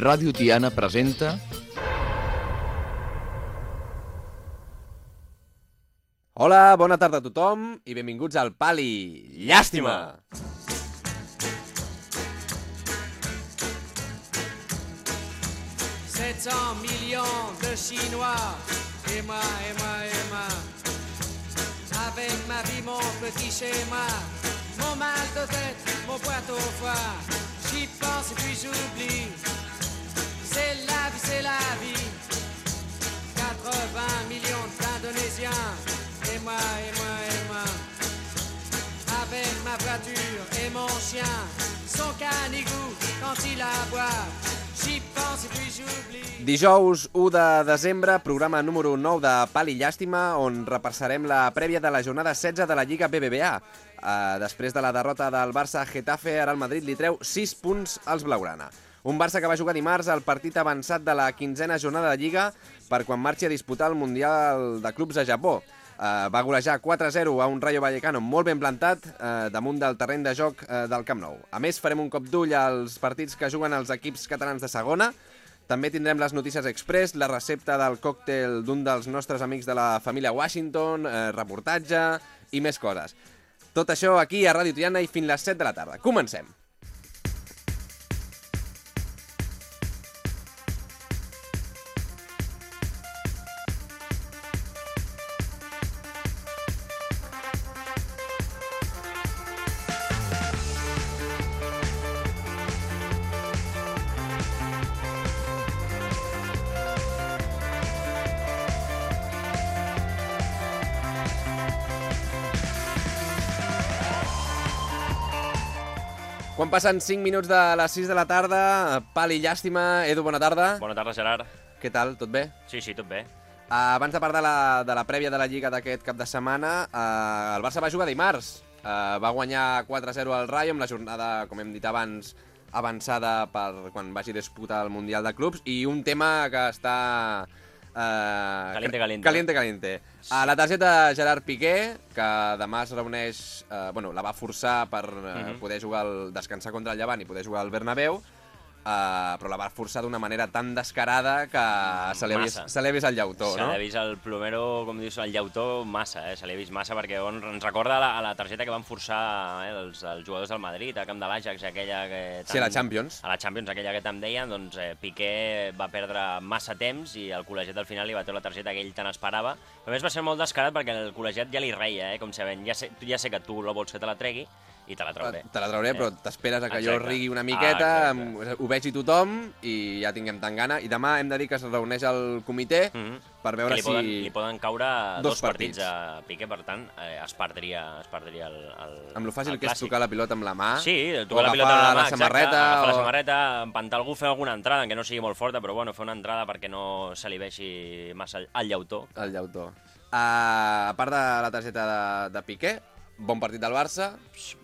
Ràdio Tiana presenta... Hola, bona tarda a tothom i benvinguts al Pali. Llàstima! 700 millions de Chinois. Et moi, et moi, et moi. Avec ma vie, mon petit schéma. Mon mal de tête, mon poids au foie. J'y pense et puis j'oublie. C'est la vie, c'est la vie. 80 millions d'Indonésiens. Et moi, et moi, et moi. Avec ma voiture et mon chien. Son canigou quand il aboie. Dijous 1 de desembre, programa número 9 de Pali Llàstima, on repassarem la prèvia de la jornada 16 de la Lliga BBVA. Uh, després de la derrota del Barça a Getafe, ara el Madrid li treu 6 punts als Blaugrana. Un Barça que va jugar dimarts al partit avançat de la quinzena jornada de Lliga per quan marxi a disputar el Mundial de Clubs a Japó. Uh, va golejar 4-0 a un Rayo Vallecano molt ben plantat uh, damunt del terreny de joc uh, del Camp Nou. A més, farem un cop d'ull als partits que juguen els equips catalans de segona. També tindrem les notícies express, la recepta del còctel d'un dels nostres amics de la família Washington, eh, reportatge i més coses. Tot això aquí a Ràdio Triana i fins les 7 de la tarda. Comencem. Quan passen 5 minuts de les 6 de la tarda, Pali Llàstima, Edu, bona tarda. Bona tarda, Gerard. Què tal, tot bé? Sí, sí, tot bé. Uh, abans de parlar de la, de la prèvia de la Lliga d'aquest cap de setmana, uh, el Barça va jugar dimarts. Uh, va guanyar 4-0 al Rayo amb la jornada, com hem dit abans, avançada per quan vagi a disputar el Mundial de Clubs i un tema que està... Uh, Caliente, caliente. Caliente, caliente. Uh, la targeta Gerard Piqué, que demà es reuneix... Uh, bueno, la va forçar per uh, Mhm. poder jugar el, descansar contra el Llevant i poder jugar al Bernabéu, Uh, però la va forçar d'una manera tan descarada que se li ha vist, se li ha el llautó, Se no? l'ha vist el plomero, com dius, el llautó, massa, eh? Se l'ha vist massa perquè on, ens recorda la, a la targeta que van forçar eh, els, els jugadors del Madrid, a camp de l'Ajax, aquella que... Sí, a la Champions. A la Champions, aquella que tant deien, doncs eh, Piqué va perdre massa temps i el col·legiat al final li va treure la targeta que ell tant esperava. Però a més va ser molt descarat perquè el col·legiat ja li reia, eh? com sabent, ja sé, ja sé que tu no vols que te la tregui i te la trauré. Te la trauré, però t'esperes a que jo rigui una Ah, miqueta, exacte. ho vegi tothom i ja tinguem tant gana. I demà hem de dir que es reuneix el comitè Mhm. per veure que li si... poden, li poden caure Dos dos, partits. partits. a Piqué, per tant, eh, es perdria, es perdria el, el Amb lo fàcil que és tocar la pilota amb la mà. Sí, tocar la pilota amb la mà, la exacte, samarreta, agafar la o- samarreta, empantar algú, fer alguna entrada, que no sigui molt forta, però bueno, fer una entrada perquè no se li vegi massa el llautó. El llautó. Uh, a part de la targeta de, de Piqué, bon partit del Barça.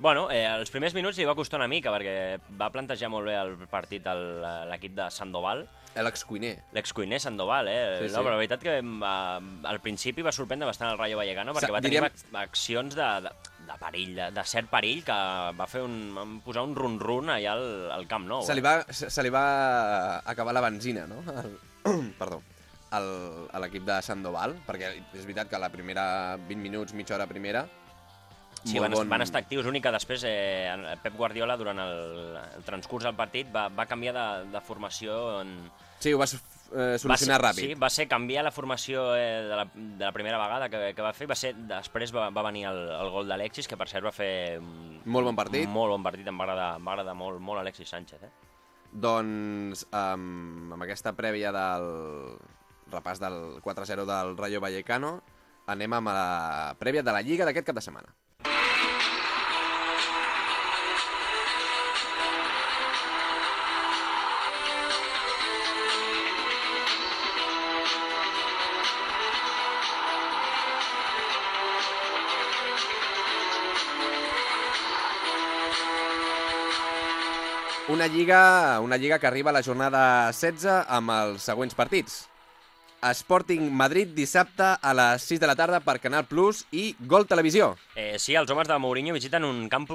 Bueno, eh, els primers minuts li va costar una mica, perquè va plantejar molt bé el partit el- l'equip de Sandoval, L'Alex Cuiner. l'excuiner Sandoval, eh? Sí, Sí, no, però la veritat que va, al principi va sorprendre bastant el Rayo Vallecano perquè Sa- va tenir diríem- ac- accions de, de, de perill, de, de cert perill, que va fer un, van posar un run-run allà al, al Camp Nou. Se li, va, se, se li va acabar la benzina, no? El, perdó. El, a l'equip de Sandoval, perquè és veritat que la primera 20 minuts, mitja hora primera, Sí, van, bon... van estar actius. L'únic que després eh, Pep Guardiola, durant el, el transcurs del partit, va, va canviar de, de formació en... Sí, ho vas eh, solucionar va ser, ràpid. Sí, va ser canviar la formació eh, de, la, de la primera vegada que, que va fer. Va ser, després va, va venir el, el gol d'Alexis, que per cert va fer... Molt bon partit. Molt bon partit, em va agradar, em va agradar molt, molt Alexis Sánchez. Eh? Doncs um, amb aquesta prèvia del repàs del 4-0 del Rayo Vallecano, anem amb la prèvia de la Lliga d'aquest cap de setmana. Una lliga, una lliga que arriba a la jornada 16 amb els següents partits. Sporting Madrid dissabte a les 6 de la tarda per Canal Plus i Gol Televisió. Eh, sí, els homes de Mourinho visiten un camp,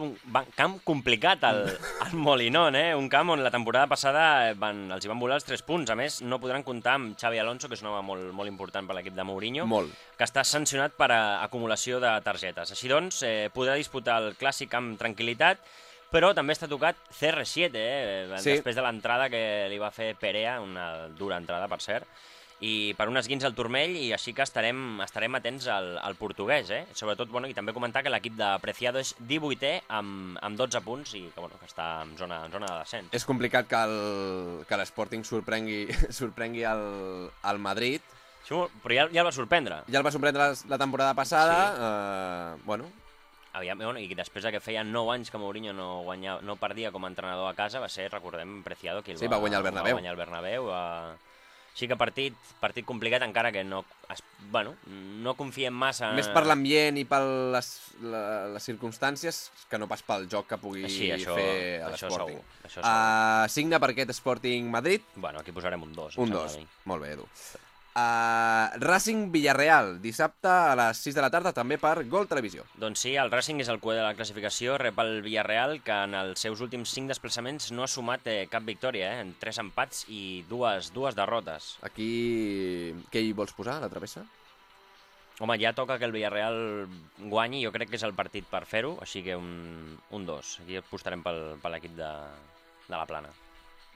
camp complicat, el, el Molinón, eh? un camp on la temporada passada van, els hi van volar els 3 punts. A més, no podran comptar amb Xavi Alonso, que és un home molt, molt important per l'equip de Mourinho, Molt. que està sancionat per a, acumulació de targetes. Així doncs, eh, podrà disputar el clàssic amb tranquil·litat, però també està tocat CR7, eh? Sí. després de l'entrada que li va fer Perea, una dura entrada, per cert, i per un esguins al turmell i així que estarem, estarem atents al, al portuguès, eh? Sobretot, bueno, i també comentar que l'equip de Preciado és 18è amb, amb 12 punts i que, bueno, que està en zona, en zona de descens. És complicat que el- que l'Sporting sorprengui, sorprengui el, el Madrid. Sí, però ja, ja el va sorprendre. Ja el va sorprendre la, la temporada passada. Eh, bueno, Aviam, bueno, I després de que feia 9 anys que Mourinho no, guanyava, no perdia com a entrenador a casa, va ser, recordem, Preciado qui el Sí, va guanyar el Bernabéu. Va guanyar el Bernabéu. Va... Sí que partit, partit complicat, encara que no, es, bueno, no confiem massa... més per l'ambient i per les, la, les circumstàncies que no pas pel joc que pugui Sí, això- fer a l'Sporting. Uh, signa per aquest Sporting Madrid, Bueno, aquí posarem un 2. un 2. Molt bé, Edu. Uh, Racing Villarreal, dissabte a les 6 de la tarda, també per Gol Televisió. Doncs sí, el Racing és el cué de la classificació, rep el Villarreal, que en els seus últims 5 desplaçaments no ha sumat eh, cap victòria, eh, en 3 empats i dues, dues derrotes. Aquí, què hi vols posar, a la travessa? Home, ja toca que el Villarreal guanyi, jo crec que és el partit per fer-ho, així que un, un 2. Aquí apostarem pel, per l'equip de, de la Plana.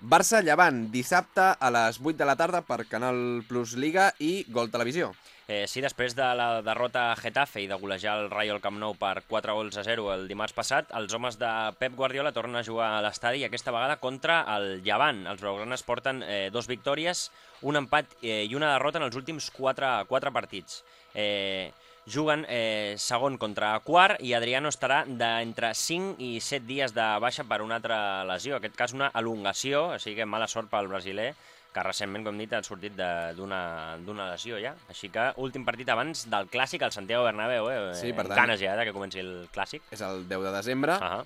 Barça-Llevant, dissabte a les 8 de la tarda per Canal Plus Liga i Gol Televisió. Eh, sí, després de la derrota a Getafe i de golejar el Rayo al Camp Nou per 4 gols a 0 el dimarts passat, els homes de Pep Guardiola tornen a jugar a l'estadi aquesta vegada contra el Llevant. Els blaugranes porten eh, dos victòries, un empat eh, i una derrota en els últims 4, 4 partits. Eh, juguen eh, segon contra quart i Adriano estarà d'entre 5 i 7 dies de baixa per una altra lesió, en aquest cas una elongació, així que mala sort pel brasiler, que recentment, com dit, ha sortit d'una d'una lesió ja. Així que últim partit abans del clàssic al Santiago Bernabéu, eh? Sí, per tant- Ganes ja de que comenci el clàssic. És el 10 de desembre, Ah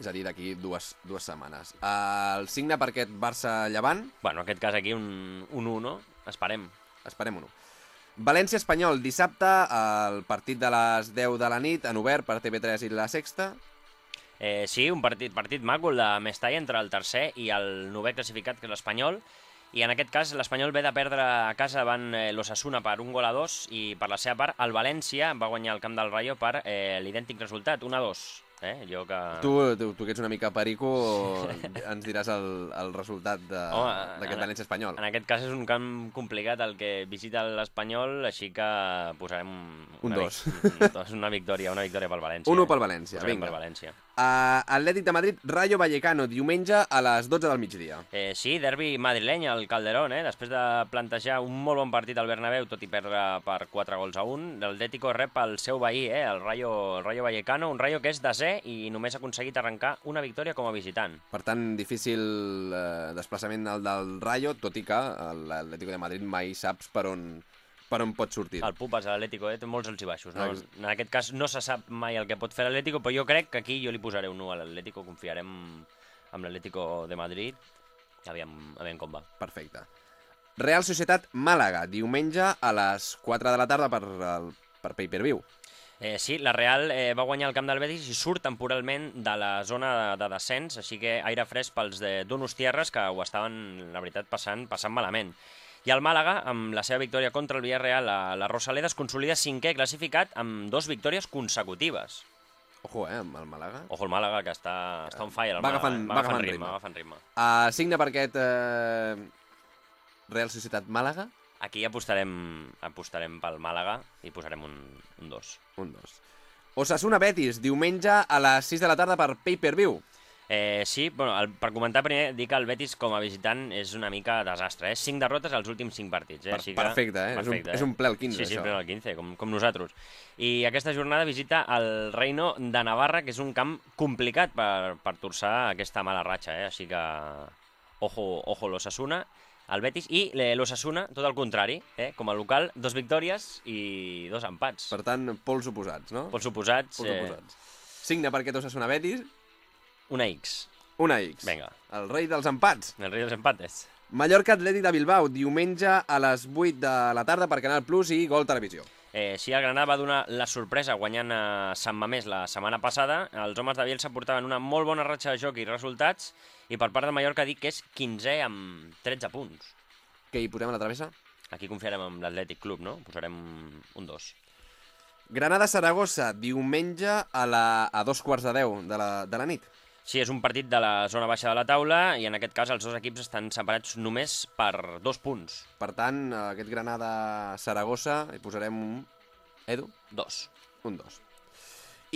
és a dir, d'aquí dues, dues setmanes. Uh, el signe per aquest Barça-Llevant, Bueno, en aquest cas aquí un, un 1, esperem. esperem-ho. València-Espanyol, dissabte, el partit de les 10 de la nit, en obert per TV3 i La Sexta. Eh, sí, un partit, partit maco, el de Mestalla, entre el tercer i el novè classificat, que és l'Espanyol, i en aquest cas l'Espanyol ve de perdre a casa davant eh, l'Ossassuna per un gol a dos i per la seva part el València va guanyar el camp del Rayo per eh, l'idèntic resultat, 1 a 2. Eh? Jo que... Tu, tu, tu que ets una mica perico, ens diràs el, el resultat d'aquest València espanyol. En aquest cas és un camp complicat el que visita l'Espanyol, així que posarem Un una dos. vic- un dos, una victòria, una victòria pel València. Un eh? pel València, Posarem vinga. pel València. Uh, Atlètic de Madrid, Rayo Vallecano, diumenge a les 12 del migdia. Eh, sí, derbi madrileny al Calderón, eh? després de plantejar un molt bon partit al Bernabéu, tot i perdre per 4 gols a 1, l'Atlético rep el seu veí, eh? el, Rayo, el Rayo Vallecano, un Rayo que és desè i només ha aconseguit arrencar una victòria com a visitant. Per tant, difícil eh, desplaçament el del Rayo, tot i que l'Atlético de Madrid mai saps per on, per on pot sortir. El Pupas, l'Atlético, eh? té molts alts i baixos. No? En aquest cas no se sap mai el que pot fer l'Atlético, però jo crec que aquí jo li posaré un 1 a l'Atlético, confiarem amb l'Atlético de Madrid, aviam, aviam com va. Perfecte. Real Societat Màlaga, diumenge a les 4 de la tarda per, el, per pay-per-view. Eh, sí, la Real eh, va guanyar el camp del Betis i surt temporalment de la zona de, de descens, així que aire fresc pels de Donostiarres que ho estaven, la veritat, passant, passant malament. I el Màlaga, amb la seva victòria contra el Villarreal a la Rosaleda, es consolida cinquè classificat amb dos victòries consecutives. Ojo, eh, amb el Màlaga. Ojo, el Màlaga, que està, està on fire. El Va Màlaga, agafant- eh? va agafant ritme. ritme. Va agafant ritme. Uh, signe per aquest eh, Real Societat Màlaga, Aquí apostarem, apostarem pel Màlaga i posarem un, un 2. un 2. Osasuna Betis, diumenge a les 6 de la tarda per pay-per-view. Eh, sí, bueno, el, per comentar primer, dir que el Betis com a visitant és una mica desastre, eh? 5 derrotes als últims 5 partits, eh? Per- Així que... perfecte, eh? És un- és un ple al 15, Sí, sí, això. ple al 15, com, com nosaltres. I aquesta jornada visita el Reino de Navarra, que és un camp complicat per, per torçar aquesta mala ratxa, eh? Així que ojo, ojo l'Osasuna, el Betis, i eh, l'Osasuna, tot el contrari, eh? com a local, dos victòries i dos empats. Per tant, pols oposats, no? Pols suposats, Pols eh, oposats. Signe per aquest Osasuna Betis, una X. una X. Vinga. El rei dels empats. El rei dels empates. Mallorca Atlètic de Bilbao, diumenge a les 8 de la tarda per Canal Plus i Gol Televisió. Eh, sí, el Granada va donar la sorpresa guanyant a Sant Mamés la setmana passada. Els homes de Bielsa portaven una molt bona ratxa de joc i resultats, i per part de Mallorca dic que és 15è amb 13 punts. Què hi posem a la travessa? Aquí confiarem amb l'Atlètic Club, no? Posarem un 2. Granada-Saragossa, diumenge a, la, a dos quarts de deu de la, de la nit. Sí, és un partit de la zona baixa de la taula i en aquest cas els dos equips estan separats només per dos punts. Per tant, aquest Granada-Saragossa hi posarem un... Edu? Dos. Un 2.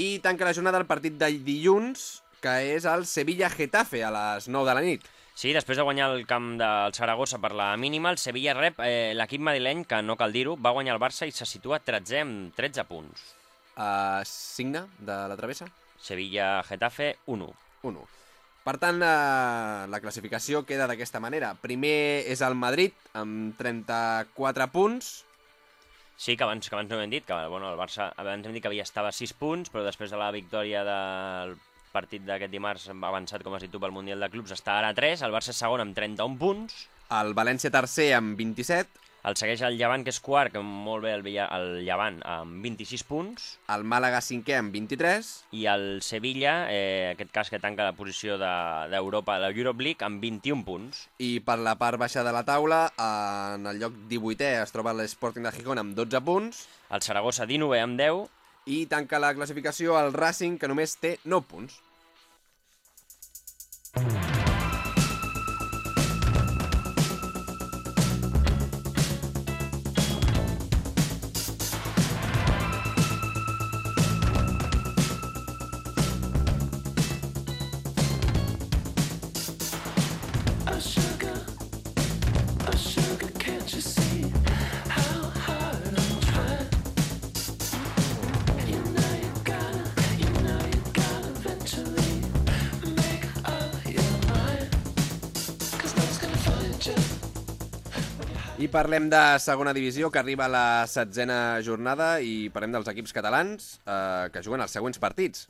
I tanca la jornada el partit de dilluns, que és el Sevilla-Getafe a les 9 de la nit. Sí, després de guanyar el camp del Saragossa per la mínima, el Sevilla rep eh, l'equip madrileny, que no cal dir-ho, va guanyar el Barça i se situa 13 amb 13 punts. Uh, signe de la travessa? Sevilla-Getafe 1-1. 1. Per tant, eh, la classificació queda d'aquesta manera. Primer és el Madrid, amb 34 punts. Sí, que abans, que abans no hem dit, que bueno, el Barça abans hem dit que havia estava a 6 punts, però després de la victòria del partit d'aquest dimarts avançat, com has dit tu, pel Mundial de Clubs, està ara a 3, el Barça segon amb 31 punts. El València tercer amb 27. El segueix el Llevant, que és quart, que molt bé el, Villa, el Llevant, amb 26 punts. El Màlaga cinquè amb 23. I el Sevilla, eh, aquest cas que tanca la posició d'Europa, de, de l'Europe League, amb 21 punts. I per la part baixa de la taula, en el lloc 18è es troba l'Sporting de Gijón amb 12 punts. El Saragossa 19 amb 10 i tanca la classificació el Racing, que només té 9 punts. I parlem de segona divisió, que arriba a la setzena jornada, i parlem dels equips catalans eh, que juguen els següents partits.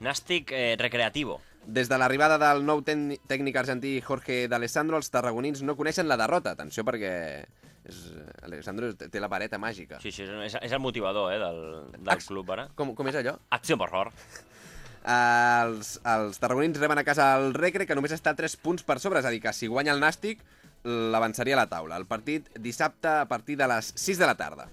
Nàstic eh, recreativo. Des de l'arribada del nou tècnic argentí Jorge D'Alessandro, els tarragonins no coneixen la derrota. Atenció, perquè és, Alessandro té la vareta màgica. Sí, sí, és, és el motivador eh, del, del Ax club, ara. Com, com és allò? Acció per horror. Uh, els, els tarragonins reben a casa el Recre, que només està a 3 punts per sobre, és a dir, que si guanya el Nàstic, l'avançaria a la taula. El partit dissabte a partir de les 6 de la tarda.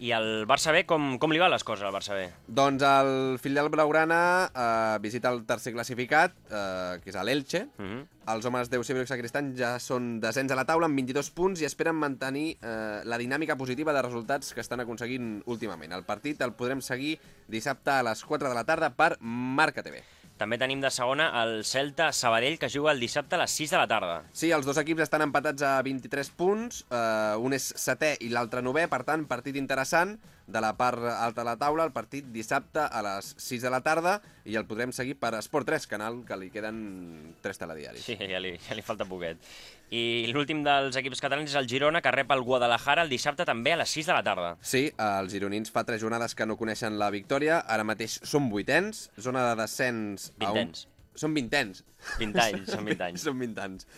I el Barça B, com, com li va les coses al Barça B? Doncs el filial blaugrana eh, visita el tercer classificat, eh, que és l'Elche. Uh -huh. Els homes d'Eusebio Sacristan ja són descens a la taula amb 22 punts i esperen mantenir eh, la dinàmica positiva de resultats que estan aconseguint últimament. El partit el podrem seguir dissabte a les 4 de la tarda per Marca TV. També tenim de segona el Celta Sabadell, que juga el dissabte a les 6 de la tarda. Sí, els dos equips estan empatats a 23 punts, eh, un és setè i l'altre novè, per tant, partit interessant de la part alta de la taula, el partit dissabte a les 6 de la tarda, i el podrem seguir per Esport 3, canal que li queden 3 telediaris. Sí, ja li, ja li falta poquet. I l'últim dels equips catalans és el Girona, que rep el Guadalajara el dissabte també a les 6 de la tarda. Sí, els gironins fa 3 jornades que no coneixen la victòria, ara mateix són vuitens, zona de descens... Vintens. Un... Són vintens. 20 anys, són 20 anys. són 20 anys.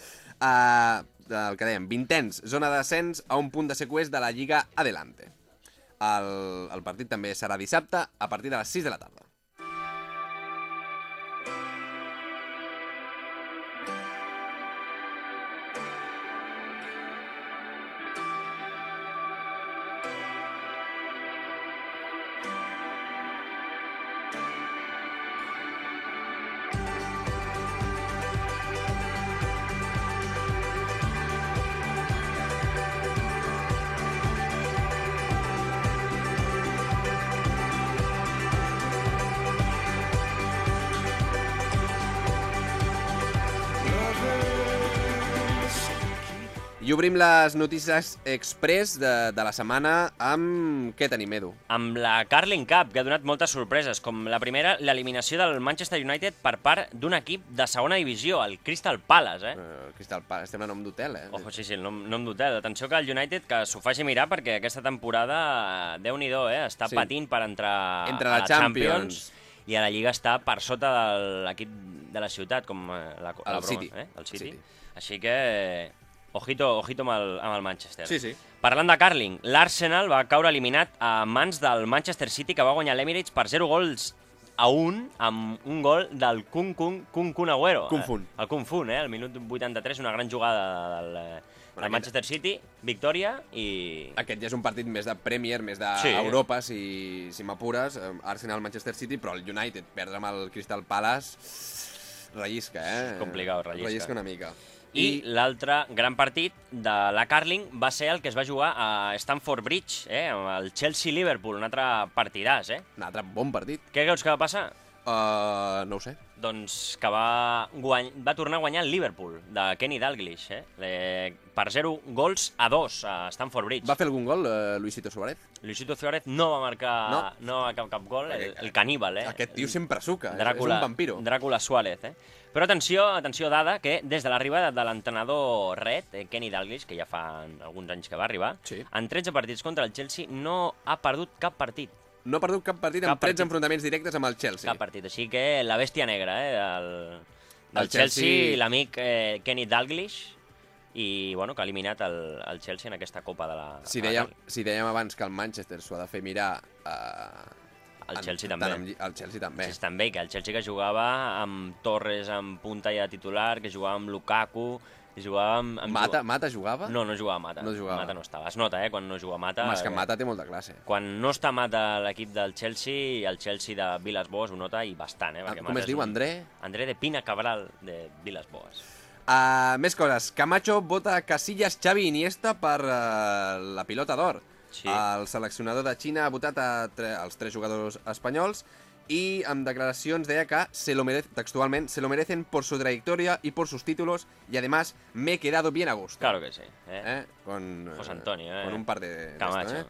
Uh, el que dèiem, vintens, zona de descens a un punt de seqüest de la Lliga Adelante. El, el partit també serà dissabte a partir de les 6 de la tarda. I obrim les notícies express de, de la setmana amb... Què tenim, Edu? Amb la Carling Cup, que ha donat moltes sorpreses, com la primera, l'eliminació del Manchester United per part d'un equip de segona divisió, el Crystal Palace, eh? Uh, Crystal Palace, estem a nom d'hotel, eh? Ojo, sí, sí, el nom, nom d'hotel. Atenció que el United que s'ho faci mirar perquè aquesta temporada, déu nhi eh? Està Sí. patint per entrar Entre a la la Champions. Champions i a la Lliga està per sota de l'equip de la ciutat, com eh, la, la El broma, City. Eh? El City. City. Així que Ojito, ojito amb el, amb el Manchester. Sí, sí. Parlant de Carling, l'Arsenal va caure eliminat a mans del Manchester City, que va guanyar l'Emirates per 0 gols a 1, amb un gol del Kun Kun, Kun Kun Agüero. Kun Fun. Eh, El Kun Fun, eh? El minut 83, una gran jugada del, eh, del aquest- Manchester City, victòria i... Aquest ja és un partit més de Premier, més d'Europa, si, si m'apures. Eh, Arsenal-Manchester City, però el United perdre amb el Crystal Palace... Rellisca, eh? Complicat, rellisca. Rellisca una mica. I l'altre gran partit de la Carling va ser el que es va jugar a Stamford Bridge, eh? amb el Chelsea-Liverpool, un altre partidàs, eh? Un altre bon partit. Què creus que va passar? Uh, no ho sé. Doncs que va, guany... va tornar a guanyar el Liverpool, de Kenny Dalglish, eh? eh per 0 gols a 2 a Stamford Bridge. Va fer algun gol, uh, Luisito Suárez? Luisito Suárez no va marcar No. no. va cap, cap gol, el, el caníbal, eh? Aquest tio sempre suca, és- Dràcula, és un vampiro. Dràcula Suárez, eh? Però atenció, atenció, dada, que des de l'arribada de l'entrenador Red, eh, Kenny Dalglish, que ja fa alguns anys que va arribar, Sí. en 13 partits contra el Chelsea no ha perdut cap partit. No ha perdut cap partit Cap amb 13 partit. enfrontaments directes amb el Chelsea. Cap partit. Així que la bèstia negra, eh, del, del El Chelsea, Chelsea- l'amic eh, Kenny Dalglish, i bueno, que ha eliminat el, el Chelsea en aquesta Copa de la... Si dèiem, si dèiem abans que el Manchester s'ho ha de fer mirar... Uh, El Chelsea també. El Chelsea també. Sí, també, que el Chelsea que jugava amb Torres en punta ja titular, que jugava amb Lukaku, que jugava amb... amb Mata, Mata jugava? No, no jugava Mata. No jugava. Mata no estava. Es nota, eh, quan no juga Mata. És que eh, Mata té molta classe. Quan no està Mata l'equip del Chelsea, el Chelsea de Vilas Boas ho nota i bastant, eh? Ah, perquè com Mata es diu, un- André? André de Pina Cabral, de Vilas Boas. Uh, més coses. Camacho vota Casillas, Xavi i Iniesta per uh, la pilota d'or. Sí. El seleccionador de Xina ha votat a tre als tres jugadors espanyols y en declaracions deia que se lo merece, textualment, se lo merecen por su trayectoria y por sus títulos y además me he quedado bien a gusto. Claro que sí. Eh? ¿Eh? Con, José Antonio, eh? Con un par de... Camacho. eh?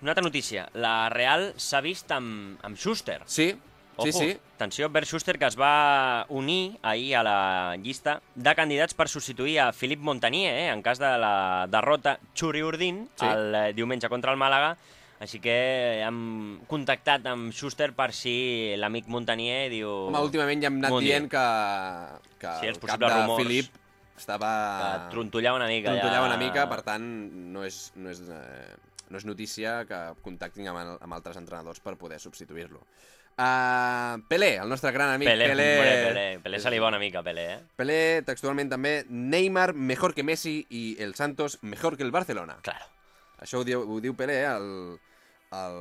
Una altra notícia. La Real s'ha vist amb, amb Schuster. Sí, Ojo, sí. Atenció, Bert Schuster, que es va unir ahir a la llista de candidats per substituir a Philippe Montanier, eh, en cas de la derrota Xuri-Urdin Sí. el eh, diumenge contra el Màlaga. Així que hem contactat amb Schuster per si l'amic Montanier diu... Home, últimament ja hem anat dient que, que Sí, el cap de rumors. Filip estava... Que trontollava una mica. Trontollava ja... una mica, per tant, no és, no és, eh, no és notícia que contactin amb, amb altres entrenadors per poder substituir-lo. Uh, Pelé, el nostre gran amic Pelé, Pelé. Pelé, Pelé, Pelé se li va una mica, Pelé, eh? Pelé, textualment també, Neymar mejor que Messi i el Santos mejor que el Barcelona. Claro. Això ho diu, ho diu Pelé, eh, el, el,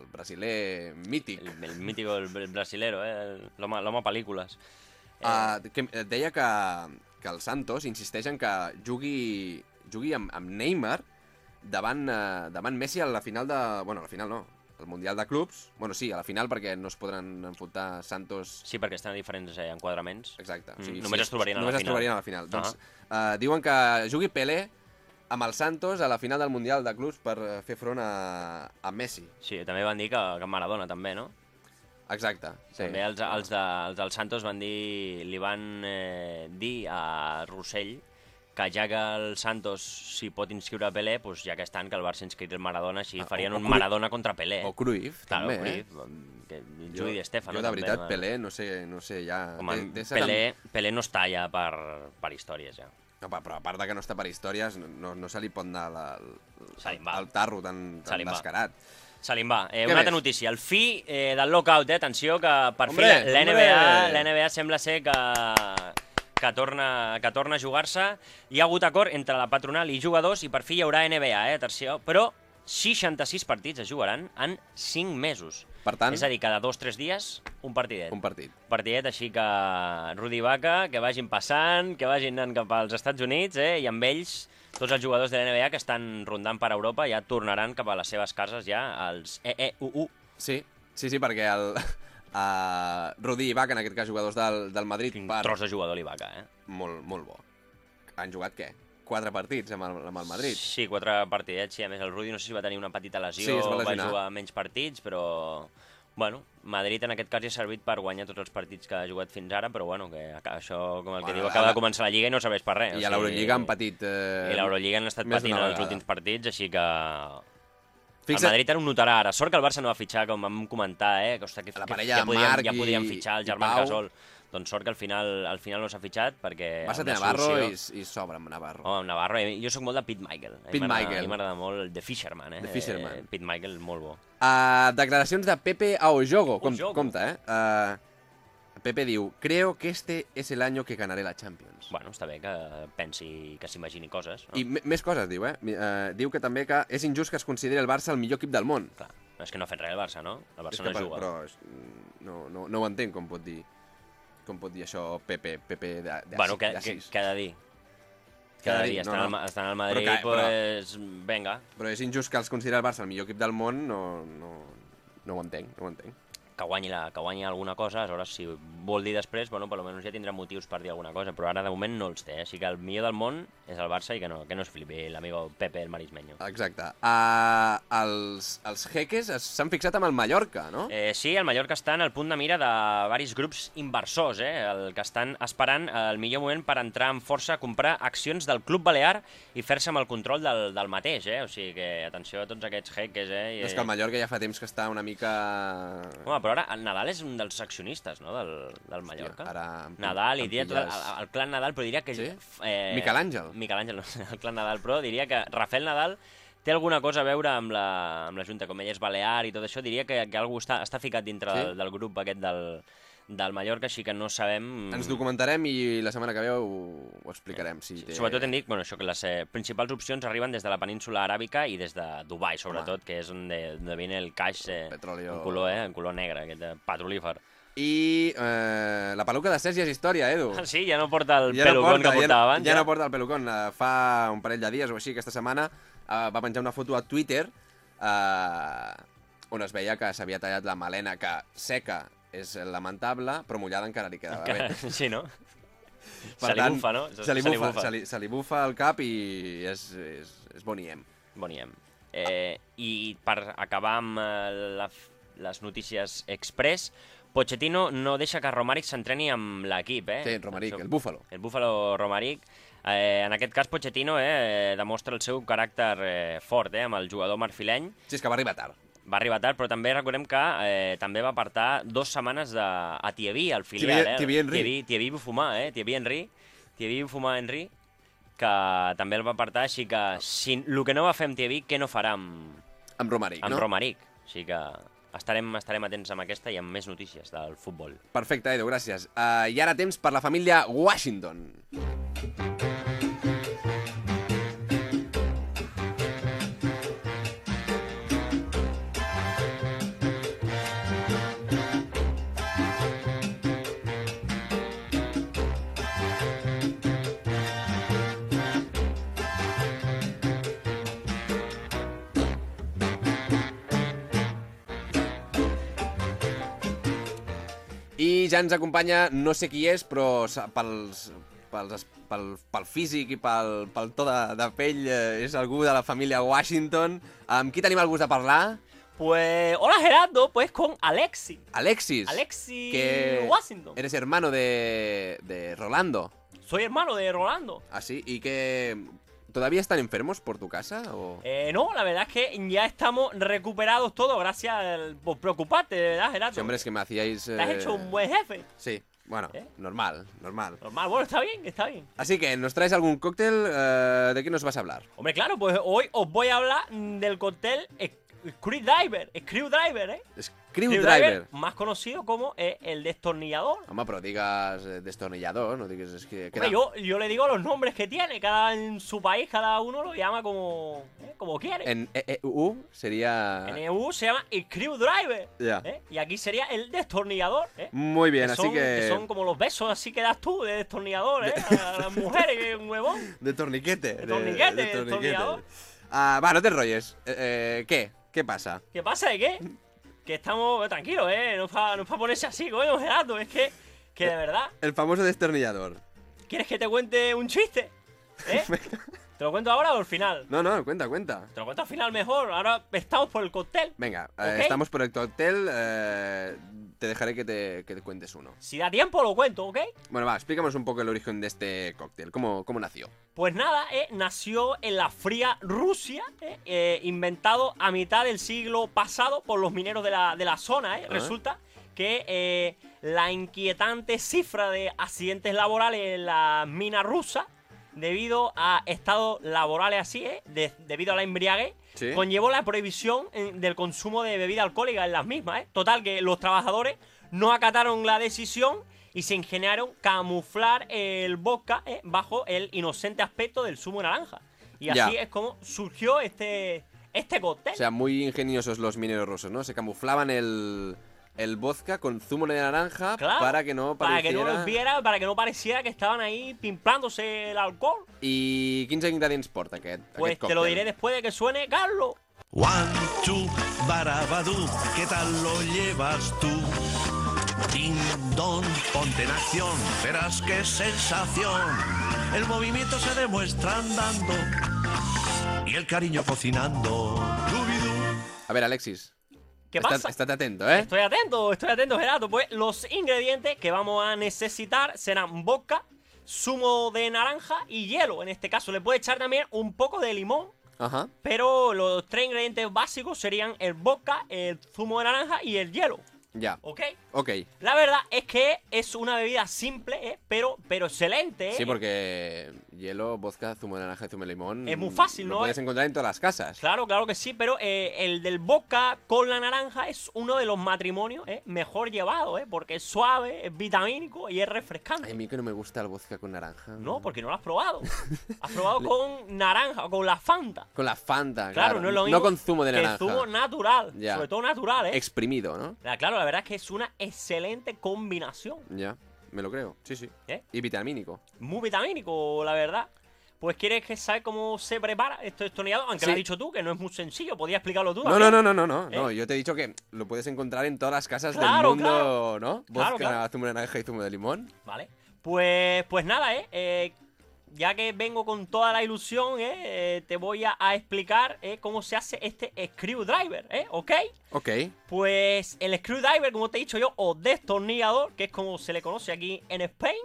el brasiler mític. El, el mítico, el, el brasilero, eh? L'home pel·lícules. Eh, Uh, que eh, deia que, que el Santos insisteix en que jugui, jugui amb, amb Neymar davant, uh, davant Messi a la final de... Bueno, a la final no, al Mundial de Clubs. Bueno, sí, a la final perquè no es podran enfrontar Santos... Sí, perquè estan a diferents eh, enquadraments. Exacte. Mm, només es trobarien a la només es final. trobarien a la final. Ah. Doncs uh, diuen que jugui Pelé amb el Santos a la final del Mundial de Clubs per eh, fer front a, a Messi. Sí, també van dir que, que Maradona també, no? Exacte. Sí. També els, els, de, els del Santos van dir, li van eh, dir a Rossell que ja que el Santos s'hi pot inscriure a Pelé, doncs ja que estan que el Barça inscrit el Maradona, així Ah, farien o- o un Cruyff. Maradona contra Pelé. O Cruyff, Claro, també, Cruyff, eh? que Juli Di Stefano. Jo, de també, veritat, man. Pelé, no sé, no sé ja... Home, té- té setan- Pelé, Pelé no està ja per, per històries, ja. No, però a part de que no està per històries, no, no, se li pot anar la, el, el tarro tan, tan en va. descarat. Se li va. Eh, Què una altra notícia. El fi eh, del lockout, eh? Atenció, que per Hombre, fi la NBA, hombre. la NBA sembla ser que, que, torna, que torna a jugar-se. Hi ha hagut acord entre la patronal i jugadors i per fi hi haurà NBA, eh? Atenció. Però 66 partits es jugaran en 5 mesos. Per tant, És a dir, cada dos o tres dies, un partidet. un partit. partidet, així que Rudi Vaca, que vagin passant, que vagin anant cap als Estats Units, eh? i amb ells tots els jugadors de la NBA que estan rondant per Europa ja tornaran cap a les seves cases ja, als EEUU. Sí, sí, sí, perquè el... Uh, Rudi i Bach, en aquest cas jugadors del, del Madrid, Quin per... tros de jugador l'Ivaca, eh? molt, molt bo. Han jugat què? Quatre partits amb el, amb el Madrid. Sí, quatre partidets, sí. A més, el Rudi no sé si va tenir una petita lesió, Sí, va va, jugar menys partits, però... Bueno, Madrid en aquest cas ja ha servit per guanyar tots els partits que ha jugat fins ara, però bueno, que això, com el que Bueno, diu, a acaba la- de començar la Lliga i no serveix per res. I a l'Eurolliga han patit... Eh, I l'Eurolliga han estat patint els últims partits, així que... Fixa't- El Madrid ara ho notarà ara. Sort que el Barça no va fitxar, com vam comentar, eh? Que, ostres, que, La que parella ja podien, Marc ja podien fitxar el Pau. Gasol. Doncs sort que al final, al final no s'ha fitxat, perquè... Barça una té Navarro solució- i, i sobra amb Navarro. Home, amb Navarro, eh, jo sóc molt de Pete Michael. A mi Pete Michael. A mi m'agrada molt el The Fisherman, eh? The Fisherman. Eh, Pete Michael, molt bo. Uh, declaracions de Pepe a Ojogo. Com, Ojogo. compte, eh? Uh, Pepe diu, creo que este es el año que ganaré la Champions. Bueno, està bé que pensi, que s'imagini coses. No? I més coses diu, eh? Eh? Diu que també que és injust que es consideri el Barça el millor equip del món. Clar, és que no ha fet res el Barça, no? El És Barça que, no juga. però és, no, no, no ho entenc com pot dir com pot dir això Pepe, Pepe de, de, bueno, què, ha de dir? Dir? dir? Estan, No, al, no. Ma- estan al Madrid, però- pues... Vinga, Però és injust que els consideri el Barça el millor equip del món, no, no, no ho entenc, no ho entenc. Que guanyi, la, que guanyi alguna cosa, aleshores si vol dir després, bueno, per almenys ja tindrà motius per dir alguna cosa, però ara de moment no els té, eh? així que el millor del món és el Barça i que no, que no es flipi l'amigo Pepe el marismeño. Exacte. Uh, els, els jeques es- s'han fixat amb el Mallorca, no? Eh, sí, el Mallorca està en el punt de mira de varis grups inversors, eh? el que estan esperant el millor moment per entrar amb força a comprar accions del Club Balear i fer-se amb el control del, del mateix, eh? o sigui que atenció a tots aquests jeques. Eh? No, és que el Mallorca ja fa temps que està una mica... Home, però ara el Nadal és un dels accionistes, no?, del, del Mallorca. ara em- Nadal, i diria tot el, el clan Nadal, però diria que... Sí? Eh, Miquel Àngel. Miquel Àngel, no, el clan Nadal, però diria que Rafael Nadal té alguna cosa a veure amb la, amb la Junta, com ell és balear i tot això, diria que, que algú està, està ficat dintre Sí? del, del grup aquest del, del Mallorca, així que no sabem... Ens documentarem i la setmana que ve ho, ho explicarem. Si té... Sobretot hem dit bueno, això, que les eh, principals opcions arriben des de la península aràbica i des de Dubai, sobretot, que és on de, de viene el caix eh, Petróleo. en color, eh, en color negre, aquest eh, petrolífer. I eh, la peluca de Cesc ja és història, Edu. Sí, ja no porta el ja pelucón que ja, portava abans. ja no porta el pelucón. Eh, fa un parell de dies o així, aquesta setmana, eh, va penjar una foto a Twitter eh, on es veia que s'havia tallat la melena, que seca és lamentable, però mullada encara li quedava Que, bé. sí, no? Per se li tant, bufa, no? Se li bufa, se li, se li bufa el cap i és, és, és boniem. Boniem. Eh, I per acabar amb eh, la, les notícies express, Pochettino no deixa que Romaric s'entreni amb l'equip, eh? Sí, Romaric, Això- el búfalo. El búfalo Romaric. Eh, en aquest cas, Pochettino eh, demostra el seu caràcter eh, fort eh, amb el jugador marfileny. Sí, és que va arribar tard. Va arribar tard, però també recordem que eh, també va apartar dues setmanes de, a Thierry, al filial. Thierry- eh? Thierry Henry. Thierry, Thierry Bufumà, eh? Thierry Henry. Thierry Bufumà Henry, que també el va apartar, així que si, el que no va fer amb Thierry, què no farà amb, Amb Romaric, amb no? Romaric? Així que estarem, estarem atents amb aquesta i amb més notícies del futbol. Perfecte, Edu, gràcies. Uh, I ara temps per la família Washington. I ja ens acompanya, no sé qui és, però pels, pels, pel, pel físic i pel, pel to de, de pell eh, és algú de la família Washington. Amb qui tenim el gust de parlar? Pues, hola Gerardo, pues con Alexi. Alexis. Alexi que Washington. Eres hermano de, de Rolando. Soy hermano de Rolando. ¿Así? ¿Y que todavía están enfermos por tu casa? O... Eh, no, la verdad es que ya estamos recuperados todos, gracias al- por preocuparte, ¿verdad, Gerardo? Sí, hombre, es que me hacíais... Te has eh, hecho un buen jefe. Sí, bueno, ¿Eh? normal, normal. Normal, bueno, está bien, está bien. Así que, ¿nos traes algún cóctel? eh, ¿De qué nos vas a hablar? Hombre, claro, pues hoy os voy a hablar del cóctel Screwdriver, Screwdriver, ¿eh? Screwdriver. más conocido como eh, el destornillador. Home, però digues eh, destornillador, no que Hombre, yo, yo le digo los nombres que tiene, cada en su país, cada uno lo llama como, eh, como quiere. En EU sería... En EU se llama Screwdriver. Ya. Y aquí sería el destornillador. ¿eh? Muy bien, que así son, que... son como los besos así que das tú de destornillador, ¿eh? A las mujeres, que un huevón. De torniquete. De torniquete, de destornillador. Ah, va, no te enrolles. ¿Qué? ¿Qué pasa? ¿Qué pasa de qué? Que estamos tranquilos, ¿eh? No es para no pa ponerse así, coño, Gerardo. Es que, que de verdad, El famoso destornillador. ¿quieres que te cuente un chiste? ¿Eh? ¿Te lo cuento ahora o al final? No, no, cuenta, cuenta. Te lo cuento al final mejor. Ahora estamos por el cóctel. Venga, eh, estamos por el cóctel. eh, te dejaré que te, que te cuentes uno. Si da tiempo, lo cuento, ¿ok? Bueno, va, explícanos un poco el origen de este cóctel. ¿Cómo, cómo nació? Pues nada, eh, nació en la fría Rusia, eh, eh, inventado a mitad del siglo pasado por los mineros de la, de la zona. eh. Resulta que eh, la inquietante cifra de accidentes laborales en la mina rusa debido a estados laborales así, ¿eh? De- debido a la embriaguez, Sí. conllevó la prohibición eh, del consumo de bebida alcohólica en las mismas. ¿eh? Total, que los trabajadores no acataron la decisión y se ingeniaron camuflar el vodka ¿eh? bajo el inocente aspecto del zumo de naranja. Y Ya. así es como surgió este, este cóctel. O sea, muy ingeniosos los mineros rusos, ¿no? Se camuflaban el, el vodka con zumo de naranja Claro, para que no para que no pareciera... los viera, para que no pareciera que estaban ahí pimplándose el alcohol. I quins ingredients porta aquest, Pues aquest te lo diré después de que suene Carlos. One, two, barabadú, ¿qué tal lo llevas tú? Ding dong, ponte en acción, verás qué sensación. El movimiento se demuestra andando y el cariño cocinando. A ver, Alexis, ¿Qué pasa? estat atento, ¿eh? Estoy atento, estoy atento, Gerardo. Pues los ingredientes que vamos a necesitar serán vodka, zumo de naranja y hielo. En este caso, le puede echar también un poco de limón. Ajá. Pero los tres ingredientes básicos serían el vodka, el zumo de naranja y el hielo. Ya. ¿Ok? Ok. La verdad es que es una bebida simple, ¿eh? pero, pero excelente. ¿eh? Sí, porque hielo, vodka, zumo de naranja y zumo de limón... Es muy fácil, lo ¿no? puedes encontrar en todas las casas. Claro, claro que sí, pero eh, el del vodka con la naranja es uno de los matrimonios ¿eh? mejor llevados, ¿eh? porque es suave, es vitamínico y es refrescante. Ay, a mí que no me gusta el vodka con naranja. No, porque no lo has probado. Has probado con naranja o con la Fanta. Con la Fanta, Claro, claro. no es lo mismo. con zumo de que naranja. el zumo natural. Ya. Sobre todo natural, ¿eh? Exprimido, ¿no? La- Claro, la verdad es que es una excelente combinación. Ya, me lo creo. Sí, sí. ¿eh? Y vitamínico. Muy vitamínico, la verdad. Pues quieres que saber cómo se prepara esto estornillado, aunque Sí. lo has dicho tú, que no es muy sencillo. Podías explicarlo tú. No, no, no, no, no, no. ¿Eh? No, yo te he dicho que lo puedes encontrar en todas las casas Claro, del mundo, claro. ¿no? Claro, Vodka, claro. zumo de naranja y zumo de limón. Vale. Pues, pues nada, ¿eh? Eh, ya que vengo con toda la ilusión, ¿eh? Eh, te voy a, a explicar ¿eh? cómo se hace este screwdriver, ¿eh? ¿Ok? Ok. Pues el screwdriver, como te he dicho yo, o destornillador, que es como se le conoce aquí en Spain,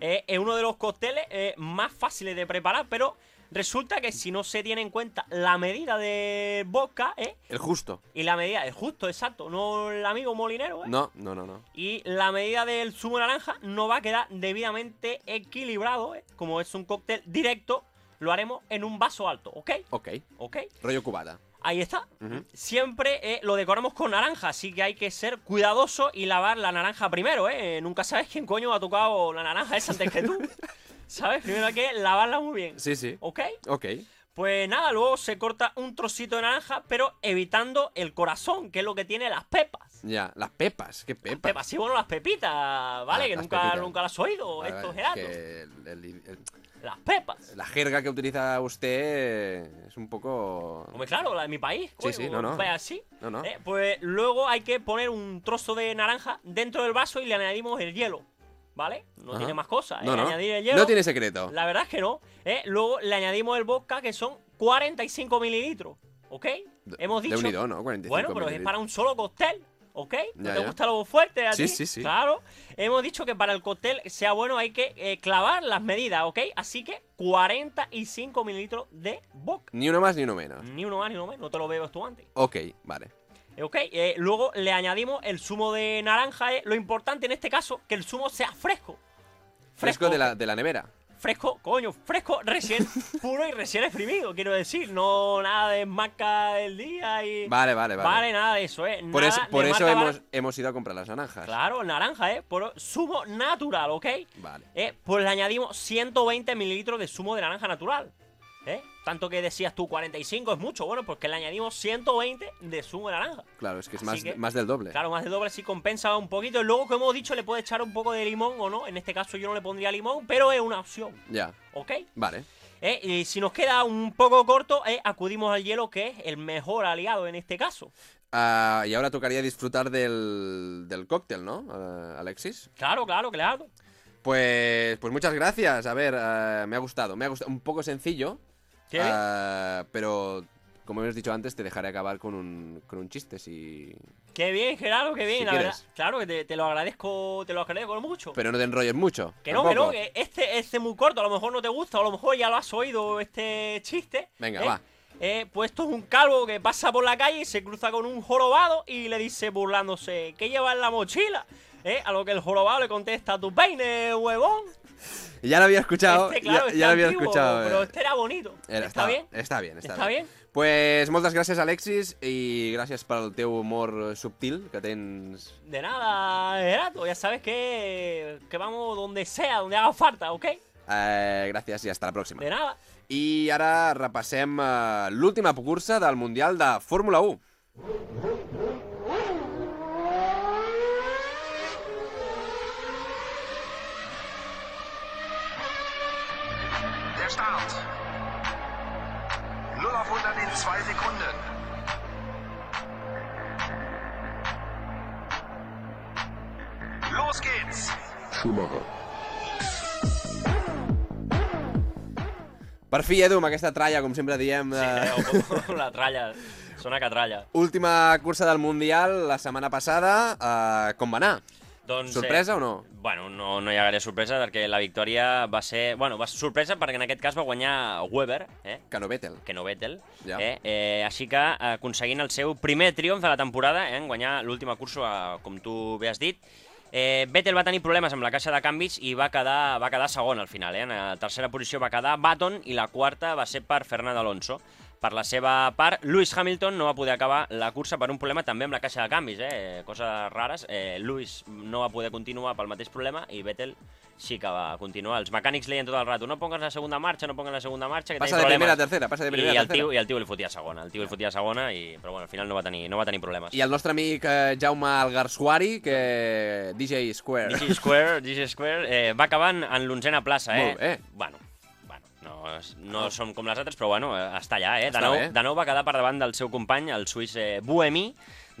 es uno de los cócteles más fáciles de preparar, pero resulta que si no se tiene en cuenta la medida de vodka, ¿eh? El justo. Y la medida, es justo, exacto, no el amigo molinero, ¿eh? No, no, no, no. Y la medida del zumo de naranja no va a quedar debidamente equilibrado, ¿eh? Como es un cóctel directo, lo haremos en un vaso alto, ¿ok? Ok. ¿Ok? Rollo cubata. Ahí está. Siempre eh, lo decoramos con naranja, así que hay que ser cuidadoso y lavar la naranja primero, ¿eh? Nunca sabes quién coño ha tocado la naranja esa antes que tú. ¿Sabes? Primero hay que lavarla muy bien. Sí, sí. ¿Ok? Ok. Pues nada, luego se corta un trocito de naranja, pero evitando el corazón, que es lo que tiene las pepas. Ya, las pepas. ¿Qué pepas? Pepas, sí, bueno, las pepitas, ¿vale? Ah, que las nunca, pepitas. nunca las has oído, Vale, estos vale, es que el- el- el- Las pepas. la jerga que utiliza usted es un poco... Hombre, claro, la de mi país. coño, sí, no, no. pues así. No, no. Eh, pues luego hay que poner un trozo de naranja dentro del vaso y le añadimos el hielo. ¿Vale? No Ajá. tiene más cosas. ¿eh? No, no. Añadir el hielo. No tiene secreto. La verdad es que no. ¿eh? Luego le añadimos el vodka, que son 45 mililitros. ¿Ok? De- Hemos de dicho. unido, ¿no? 45 bueno, pero es para un solo cóctel. ¿Ok? ¿No Ya, te ya. gusta lo fuerte a Sí, ti? sí, sí. Claro. Hemos dicho que para el cóctel sea bueno hay que eh, clavar las medidas, ¿ok? Así que 45 mililitros de vodka. Ni uno más ni uno menos. Ni uno más ni uno menos. No te lo bebes tú antes. Ok, vale. Ok, eh, luego le añadimos el zumo de naranja. eh. Lo importante en este caso, que el zumo sea fresco. Fresco de la, de la nevera. Fresco, coño, fresco, recién puro y recién exprimido, quiero decir. No nada de marca del día y... Vale, vale, vale. Vale, nada de eso, ¿eh? Por eso, por eso hemos, hemos ido a comprar las naranjas. Claro, naranja, ¿eh? Por zumo natural, ¿ok? Vale. Eh, pues le añadimos 120 mililitros de zumo de naranja natural. ¿Eh? Tanto que decías tú 45 es mucho, bueno, porque le añadimos 120 de zumo de naranja. Claro, es que es más, que- más del doble. Claro, más de doble sí compensa un poquito. Y luego, como hemos dicho, le puede echar un poco de limón o no. En este caso yo no le pondría limón, pero es una opción, Ya, ¿ok? vale. Eh, y si nos queda un poco corto, eh, acudimos al hielo, que es el mejor aliado en este caso. Ah, y ahora tocaría disfrutar del, del cóctel, ¿no, Ah, Alexis? Claro, claro, claro. Pues, pues muchas gracias. A ver, ah, me ha gustado. Me ha gustado. Un poco sencillo. Ah, pero, como hemos dicho antes, te dejaré acabar con un, con un chiste si... Qué bien, Gerardo, qué bien, Si la verdad. Claro que te, te lo agradezco, te lo agradezco mucho. Pero no te enrolles mucho. Que no, que no, que este, este es muy corto, a lo mejor no te gusta, a lo mejor ya lo has oído este chiste. Venga, ¿eh? va. Eh, pues esto es un calvo que pasa por la calle y se cruza con un jorobado y le dice burlándose, ¿qué lleva en la mochila? ¿eh? A lo que el jorobado le contesta, tu peine, huevón. Ya lo había escuchado, Este, claro, ya, ya lo había antiguo, escuchado. Pero eh. este era bonito. Era- ¿Está bien? Està bien, ¿Está bien? Pues moltes gràcies, Alexis, i gràcies pel teu humor subtil que tens... De nada, Gerardo. Ya sabes que, que vamos donde sea, donde haga falta, ¿ok? Eh, gràcies i hasta la pròxima. De nada. I ara repassem eh, l'última cursa del Mundial de Fórmula 1. Per fi, Edu, amb aquesta tralla, com sempre diem, Sí, de... eh, o- la tralla. Sona que tralla. última cursa del Mundial la setmana passada, eh, com va anar? Doncs, Sorpresa o no? Bueno, no, no hi ha gaire sorpresa, perquè la victòria va ser... Bueno, va ser sorpresa perquè en aquest cas va guanyar Weber, eh? Que no Vettel. que no Vettel, Ja. eh? Eh, així que eh, aconseguint el seu primer triomf de la temporada, eh? en guanyar l'última cursa, eh, com tu bé has dit. Eh, Vettel va tenir problemes amb la caixa de canvis i va quedar, va quedar segon al final. Eh? En la tercera posició va quedar Baton i la quarta va ser per Fernando Alonso. Per la seva part, Lewis Hamilton no va poder acabar la cursa per un problema també amb la caixa de canvis, eh? coses rares. Eh, Lewis no va poder continuar pel mateix problema i Vettel sí que va continuar. Els mecànics leien tot el rato, no pongues la segunda marxa, no pongues la segunda marxa, que Passa de primera a tercera, passa de primera I a el, tercera. tio, I el tio li fotia segona, el tio li fotia segona, i, però bueno, al final no va tenir, no va tenir problemes. I el nostre amic eh, Jaume Algarsuari, que DJ Square. DJ Square, DJ Square eh, va acabar en, en l'onzena plaça, eh? Molt bé. Bueno no, no som com les altres, però bueno, eh, està allà, eh? De Està nou, bé. de nou va quedar per davant del seu company, el suís eh, Buemi,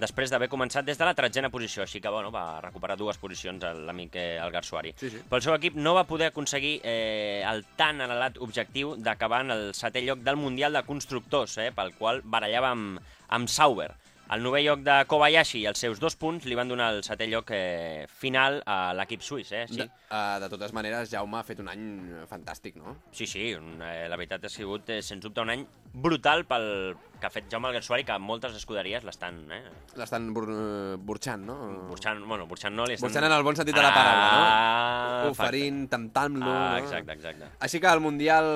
després d'haver començat des de la tretzena posició, així que bueno, va recuperar dues posicions l'amic eh, el Garsuari. Sí, sí. Però el seu equip no va poder aconseguir eh, el tan anhelat objectiu d'acabar en el setè lloc del Mundial de Constructors, eh, pel qual barallava amb, amb Sauber. El novè lloc de Kobayashi i els seus dos punts li van donar el setè lloc eh, final a l'equip suís, eh? Sí. De, uh, de totes maneres, Jaume ha fet un any fantàstic, no? Sí, sí, un, eh, la veritat ha sigut, eh, sens dubte, un any brutal pel que ha fet Jaume Alguersuari, que moltes escuderies l'estan eh, L'estan bur eh, burxant, no? burxant, bueno, burxant no, li estan... Burxant en el bon sentit de la paraula, Ah, no? Oferint, temptant-lo... Ah, no? exacte, exacte. Així que el Mundial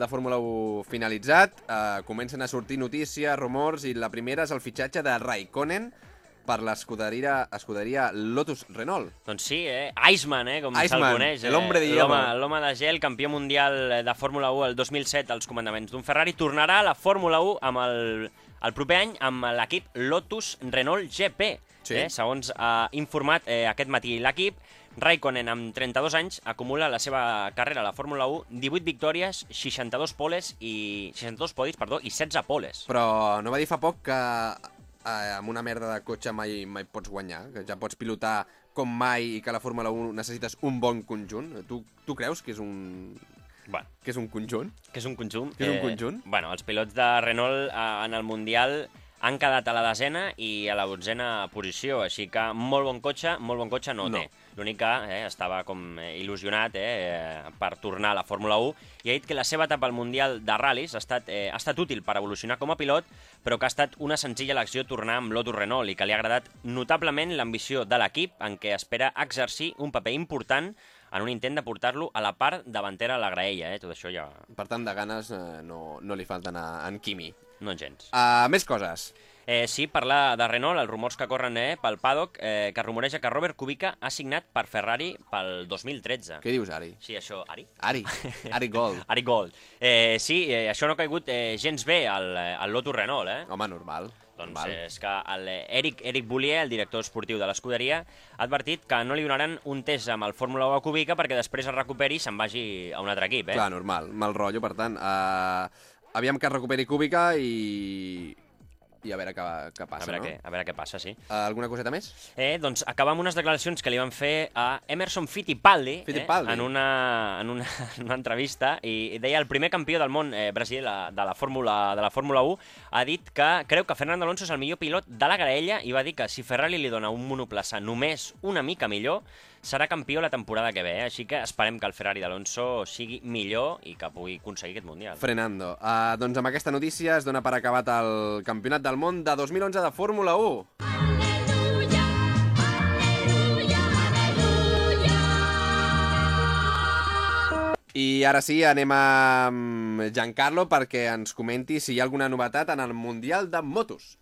de Fórmula 1 finalitzat, eh, comencen a sortir notícies, rumors, i la primera és el fitxatge de Raikkonen per l'escuderia escuderia Lotus Renault. Doncs sí, eh? Iceman, eh? com se'l coneix. Eh? el hombre de hielo. L'home l'home de gel, campió mundial de Fórmula 1 el 2007 als comandaments d'un Ferrari, tornarà a la Fórmula 1 amb el, el proper any amb l'equip Lotus Renault GP. Sí. Eh? Segons ha informat eh, aquest matí l'equip, Raikkonen, amb 32 anys, acumula la seva carrera a la Fórmula 1 18 victòries, 62 poles i 62 podis, perdó, i 16 poles. Però no va dir fa poc que eh, amb una merda de cotxe mai, mai pots guanyar, que ja pots pilotar com mai i que a la Fórmula 1 necessites un bon conjunt. Tu, tu creus que és un, Bueno, que és un conjunt? que és un conjunt. Que és un conjunt? Bueno, els pilots de Renault eh, en el Mundial han quedat a la desena i a la dotzena posició, així que molt bon cotxe, molt bon cotxe no, No. té. L'únic que eh, estava com eh, il·lusionat eh, eh, per tornar a la Fórmula 1 i ha dit que la seva etapa al Mundial de ral·lis ha estat, eh, ha estat útil per evolucionar com a pilot, però que ha estat una senzilla elecció tornar amb Lotus Renault i que li ha agradat notablement l'ambició de l'equip en què espera exercir un paper important en un intent de portar-lo a la part davantera de la graella. Eh? Tot això ja Per tant, de ganes eh, no, no li falten a en Kimi. no gens. Uh, més coses. Eh, sí, parlar de Renault, els rumors que corren eh, pel paddock, eh, que rumoreja que Robert Kubica ha signat per Ferrari pel 2013. Què dius, Ari? Sí, això, Ari? Ari. Ari Gold. Ari Gold. Eh, sí, eh, això no ha caigut eh, gens bé al, eh, al Lotus Renault, eh? Home, normal. Doncs normal. eh, és que el eh, Eric, Eric Boulier, el director esportiu de l'escuderia, ha advertit que no li donaran un test amb el Fórmula 1 a Kubica perquè després es recuperi i se'n vagi a un altre equip, eh? Clar, normal. Mal rotllo, per tant. Uh, aviam que es recuperi Cúbica i... I a veure què, què a, passa, veure no? què, a veure què passa, sí. Uh, alguna coseta més? Eh, doncs acabar amb unes declaracions que li van fer a Emerson Fittipaldi, Fittipaldi. Eh, en, una, en, una, en una entrevista i deia el primer campió del món eh, brasiler de, de, la Fórmula, de la Fórmula 1 ha dit que creu que Fernando Alonso és el millor pilot de la graella i va dir que si Ferrari li dona un monoplaça només una mica millor serà campió la temporada que ve, eh? així que esperem que el Ferrari d'Alonso sigui millor i que pugui aconseguir aquest Mundial. Frenando, uh, doncs amb aquesta notícia es dona per acabat el Campionat del Món de 2011 de Fórmula 1. Aleluia, aleluia, aleluia. I ara sí, anem a mm, Giancarlo perquè ens comenti si hi ha alguna novetat en el Mundial de Motos.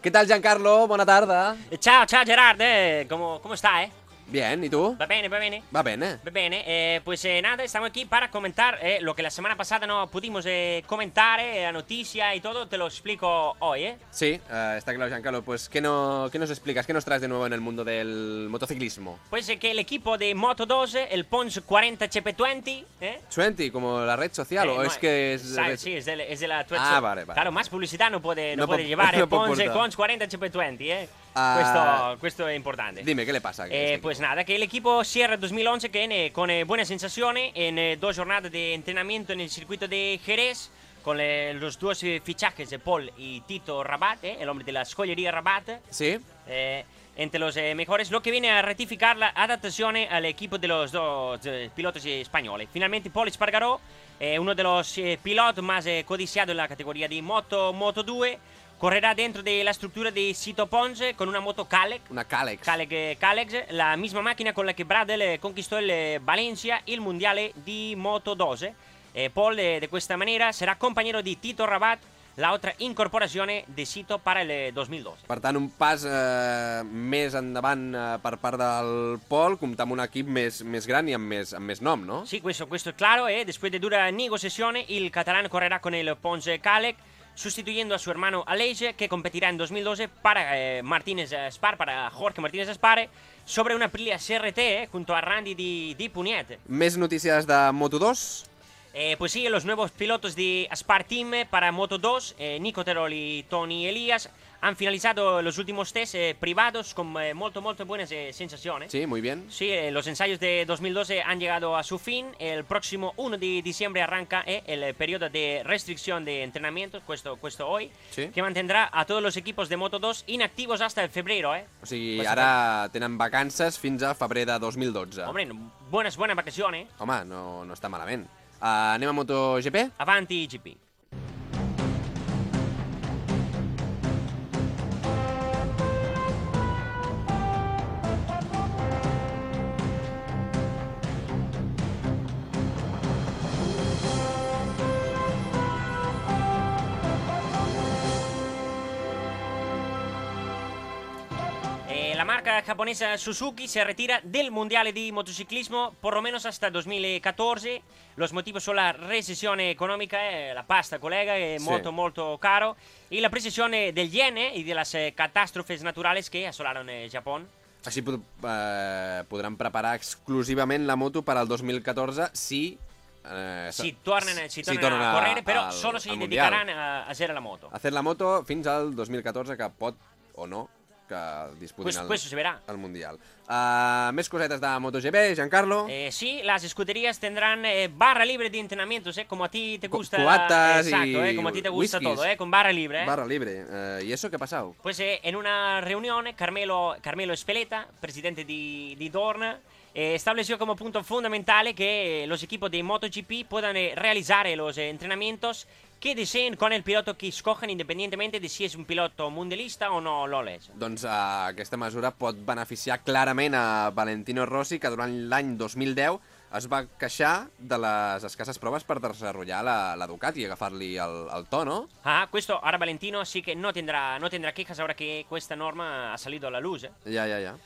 Che tal Giancarlo? Buona tarda. Ciao, ciao Gerard, eh, come, come stai? Eh? Bien, ¿y tú? Va bene, va bene. Va bene. Va bene, eh, pues eh, nada, estamos aquí para comentar eh, lo que la semana pasada no pudimos eh, comentar, eh, la noticia y todo, te lo explico hoy, ¿eh? Sí, eh, está claro, Giancarlo. Pues, ¿qué, no, ¿qué nos explicas? ¿Qué nos traes de nuevo en el mundo del motociclismo? Pues que el equipo de Moto 2, el Pons 40 CP20, ¿eh? 20, como la red social, o no, es que es... Sí, es de, es de la Twitch. Ah, vale, vale. Claro, más publicidad no puede, no No puede llevar, no Pons. Pons 40 CP20, ¿eh? Ah. Questo, questo è importante. Dime, ¿qué le pasa? a Eh, este pues nada, que el equipo cierra 2011 que viene con eh, buenas sensaciones en eh, dos jornadas de entrenamiento en el circuito de Jerez con eh, los dos eh, fichajes de Paul y Tito Rabat, eh, el hombre de la escollería Rabat, Sí? eh, entre los mejores, lo que viene a ratificar la adaptación al equipo de los dos pilotos españoles. Finalmente Paul Espargaró, uno de los pilotos más codiciados en la categoría de Moto, Moto 2, correrá dentro de la estructura de Sito Pons eh, con una moto Calec Una Calex. Caleg, eh, Calex, la misma máquina con la que Bradel eh, conquistó el eh, Valencia il mondiale di Moto 2. Eh, Paul eh, de questa maniera serà compañero di Tito Rabat, la otra incorporazione de Sito el eh, 2012. Per tant, un pas eh, més endavant eh, per part del Pol, comptar amb un equip més, més gran i amb més, amb més nom, no? Sì, questo, questo è chiaro e después de dura negociazione il catalán correrà con el Ponce Calec sustituyendo a su hermano Aleix que competirá en 2012 para eh, Martínez Spar, para Jorge Martínez Spar sobre una Aprilia CRT eh, junto a Randy di, di Puniet. Més notícies de Moto2? Eh, pues sí, los nuevos pilotos de Aspar Team eh, para Moto 2, eh, Nico Terol y Tony Elías, han finalizado los últimos test eh, privados con eh, molto, molto buenas eh, sensaciones. Sí, muy bien. Sí, eh, los ensayos de 2012 han llegado a su fin. El próximo 1 de diciembre arranca eh, el eh, periodo de restricción de entrenamientos, questo, questo hoy, Sí. que mantendrá a todos los equipos de Moto 2 inactivos hasta el febrero. Eh. O sigui, Pues ara tenen vacances fins a febrer de 2012. Hombre, buenas, buenas vacaciones. Home, no, no està malament. Uh, anem a MotoGP? Avanti GP. Marca japonesa Suzuki se retira del Mundial de Motociclismo por lo menos hasta 2014. Los motivos son la recesión económica, eh, la pasta, colega, es Sí. molto, molto caro, y la precisión eh, del yen eh, y de las eh, catástrofes naturales que asolaron eh, Japón. Així pod eh, podran preparar exclusivament la moto per al 2014 si... Eh, Si tornan, si tornan a correr, pero al- solo se al Mundial. dedicarán a, a hacer la moto. A fer la moto fins al 2014, que pot o no que disputin Pues, pues al Mundial. Uh, més cosetes de MotoGP, Giancarlo. Eh, sí, las escuderías tendrán eh, barra libre de entrenamientos, eh, como a ti te gusta. cubatas exacto, y eh, como a ti te gusta whiskies. todo, eh, con barra libre. eh. Barra libre. Eh, ¿Y eso qué ha pasado? Pues eh, en una reunión, Carmelo, Carmelo Espeleta, presidente di, di Dorna, eh, estableció como punto fundamental que eh, los equipos de MotoGP puedan eh, realizar eh, los eh, entrenamientos que deseen con el piloto que escogen independientemente de si es un piloto mundialista o no lo. Doncs uh, aquesta mesura pot beneficiar clarament a Valentino Rossi, que durant l'any 2010 es va queixar de les escasses proves per desenvolupar la, la Ducati i agafar-li el, el to, no? Ah, questo ahora Valentino sí que no tendrá, no tendrá quejas ahora que esta norma ha salido a la luz. eh. Ja, ja, ja.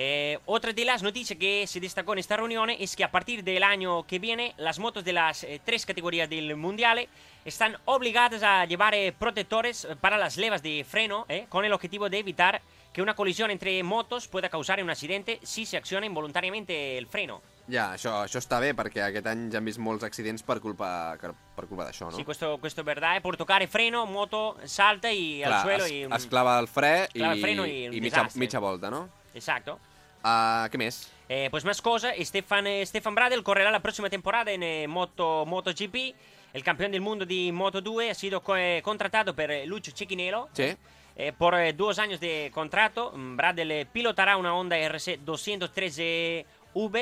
Eh, otra de las noticias que se destacó en esta reunión es que a partir del año que viene las motos de las eh, tres categorías del mundial están obligadas a llevar eh, protectores eh, para las levas de freno eh, con el objetivo de evitar que una colisión entre motos pueda causar un accidente si se acciona involuntariamente el freno. Ja, això, això està bé, perquè aquest any ja hem vist molts accidents per culpa, per culpa d'això, no? Sí, questo, questo es verdad. eh, por tocar el freno, moto salta y al suelo es, y... un- es clava el fre i, el freno i i mitja, mitja volta, no? Exacto. Uh, què més? Eh, pues más cosas, Stefan, eh, Stefan Bradel correrá la próxima temporada en eh, Moto, MotoGP el campeón del mundo de Moto 2, ha sido co- eh, contratado por Lucio Cecchinello Sí? eh, por dos años de contrato. Mm, Bradley piloterà una Honda RC 213V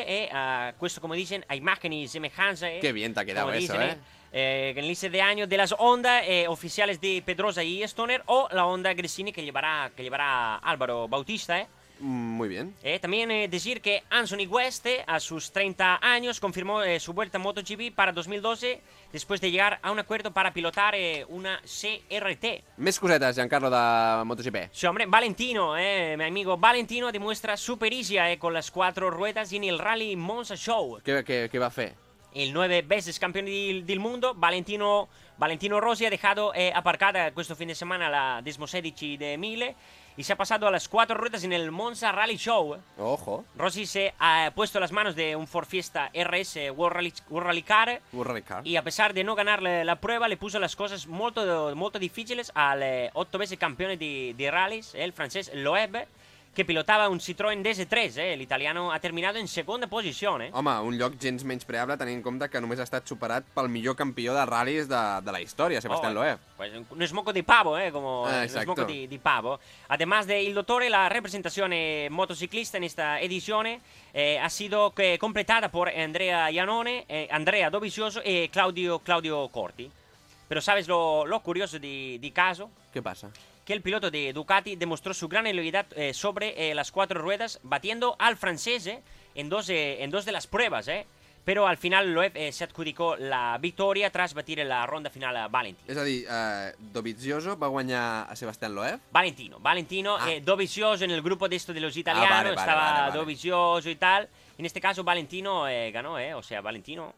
e a questo, come dicen, a imagen y semejanza. Qué bien te ha quedado como eso, dicen, ¿eh? eh, en el liste de año de las Honda eh, oficiales de Pedrosa y Stoner o la Honda Gresini que llevará, que llevará Álvaro Bautista. eh. Muy bien. Eh, también eh, decir que Anthony West, eh, a sus 30 años, confirmó eh, su vuelta a MotoGP para 2012 después de llegar a un acuerdo para pilotar eh, una CRT. Més cosetes, Giancarlo, de MotoGP. Sí, hombre, Valentino, eh, mi amigo Valentino demuestra su pericia con las cuatro ruedas en el Rally Monza Show. Què, què, què va fer? El nueve veces campeón del, del mundo, Valentino, Valentino Rossi ha dejado eh, aparcada questo fin de semana la Desmosedici de Mille y se ha pasado a las cuatro ruedas en el Monza Rally Show. eh. Ojo. Rossi se ha puesto las manos de un Ford Fiesta RS World Rally, World Rally Car World Rally Car. y a pesar de no ganar la, la prueba le puso las cosas molto, molto difficili al eh, otto veces campione di, di rallies, eh, il francese Loeb, che pilotava un Citroën DS3. Eh, L'italiano ha terminato in seconda posizione. Home, un lloc gens menyspreable tenint en compte que només ha estat superat pel millor campió de ral·lis de, de la història, Sebastián Oh, Loeb. Pues no es moco di pavo, eh, como Ah, no es moco di pavo. Además de Il Dottore, la representazione motociclista en esta edición eh, ha sido eh, completada por Andrea Iannone, eh, Andrea Dovizioso y Claudio, Claudio Corti. Pero ¿sabes lo, lo curioso di, di caso? Què passa? Que el piloto de Ducati demostró su gran habilidad eh, sobre eh, las cuatro ruedas, batiendo al francés eh, en, dos, eh, en dos de las pruebas. eh. Pero al final Loeb se adjudicó la victoria tras batir en la ronda final a Valentin. És a dir, eh, Dovizioso va guanyar a Sebastián Loeb? Valentino, Valentino, Ah. eh, Dovizioso en el grupo de esto de los italianos, vale, vale, estaba vale. Dovizioso y tal. En este caso Valentino ganó, eh, o sea, Valentino,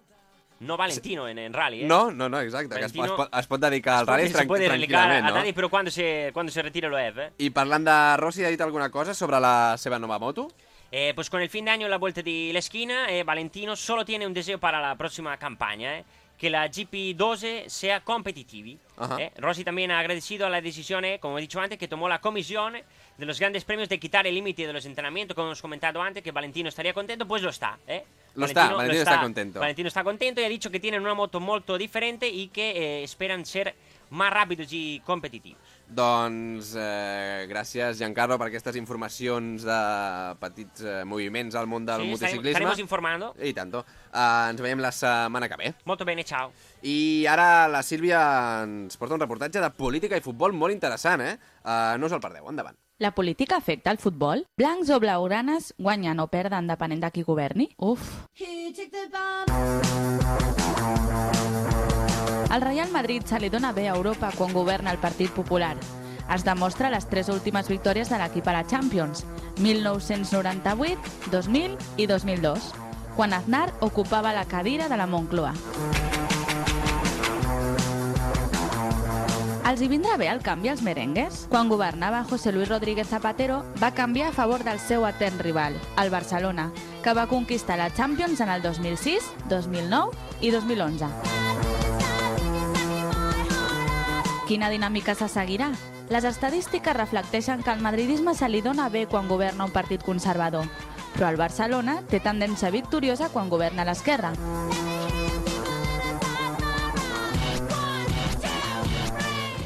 no Valentino en, en rally. Eh. No, no, no, exacte, que es, Valentino- es, pot, es pot dedicar al rally se tran puede religar tranquil·lament, a no? nadie, pero cuando se, cuando se retire Loeb, eh. I parlant de Rossi, ha dit alguna cosa sobre la seva nova moto? Eh, pues con el fin de año en la vuelta de la esquina, eh, Valentino solo tiene un deseo para la próxima campaña, eh, que la GP12 sea competitiva. Eh. Rossi también ha agradecido a la decisión, eh, como he dicho antes, que tomó la comisión de los grandes premios de quitar el límite de los entrenamientos, como hemos comentado antes, que Valentino estaría contento, pues lo está. Eh. Lo está, Valentino está contento. Valentino está contento y ha dicho que tienen una moto molto diferente y que eh, esperan ser más rápidos y competitivos. Doncs eh, gràcies, Giancarlo, per aquestes informacions de petits eh, moviments al món del Sí, motociclisme. estaremos informando. I tanto. Uh, ens veiem la setmana que ve. Molto bene, ciao. I ara la Sílvia ens porta un reportatge de política i futbol molt interessant, eh? Uh, no us el perdeu, endavant. La política afecta al futbol? Blancs o blaugranes guanyen o perden depenent de qui governi? Uf. Al Real Madrid se li dona bé a Europa quan governa el Partit Popular. Es demostra les tres últimes victòries de l'equip a la Champions, 1998, 2000 i 2002, quan Aznar ocupava la cadira de la Moncloa. Els hi vindrà bé el canvi als merengues? Quan governava José Luis Rodríguez Zapatero, va canviar a favor del seu etern rival, el Barcelona, que va conquistar la Champions en el 2006, 2009 i 2011. Quina dinàmica se seguirà? Les estadístiques reflecteixen que el madridisme se li dona bé quan governa un partit conservador, però el Barcelona té tendència victoriosa quan governa l'esquerra.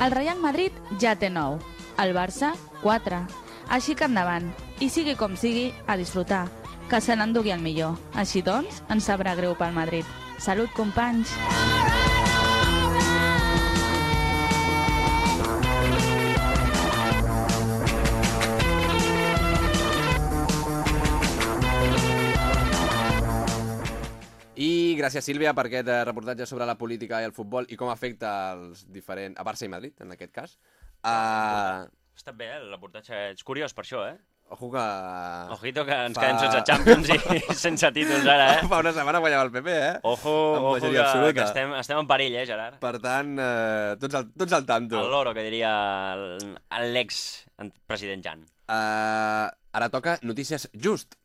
El Real Madrid ja té 9, el Barça 4. Així que endavant, i sigui com sigui, a disfrutar, que se n'endugui el millor. Així doncs, ens sabrà greu pel Madrid. Salut, companys! Gràcies, Sílvia, per aquest eh, reportatge sobre la política i el futbol i com afecta els diferents... a Barça i Madrid, en aquest cas. Uh, Ha estat bé, eh, el reportatge. És curiós per això, eh? ojo que... Ojito que ens Fa- quedem sense Champions i sense títols ara, eh? Fa una setmana guanyava el PP, eh? Ojo, ojo que, absoluta. que estem, estem en perill, eh, Gerard? Per tant, eh, tots, al, tots al tanto. El loro, que diria l'ex-president Jan. Uh, ara toca notícies just.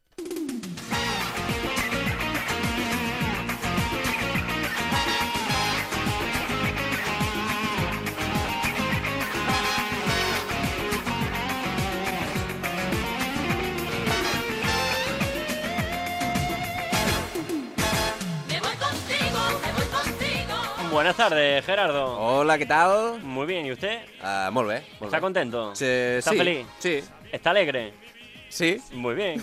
Buenas tardes, Gerardo. Hola, què tal? Muy bien, ¿y usted? Uh, bé, molt ¿Está contento? Sí, ¿Está sí, feliz? Sí, ¿Está alegre? sí. Muy bien.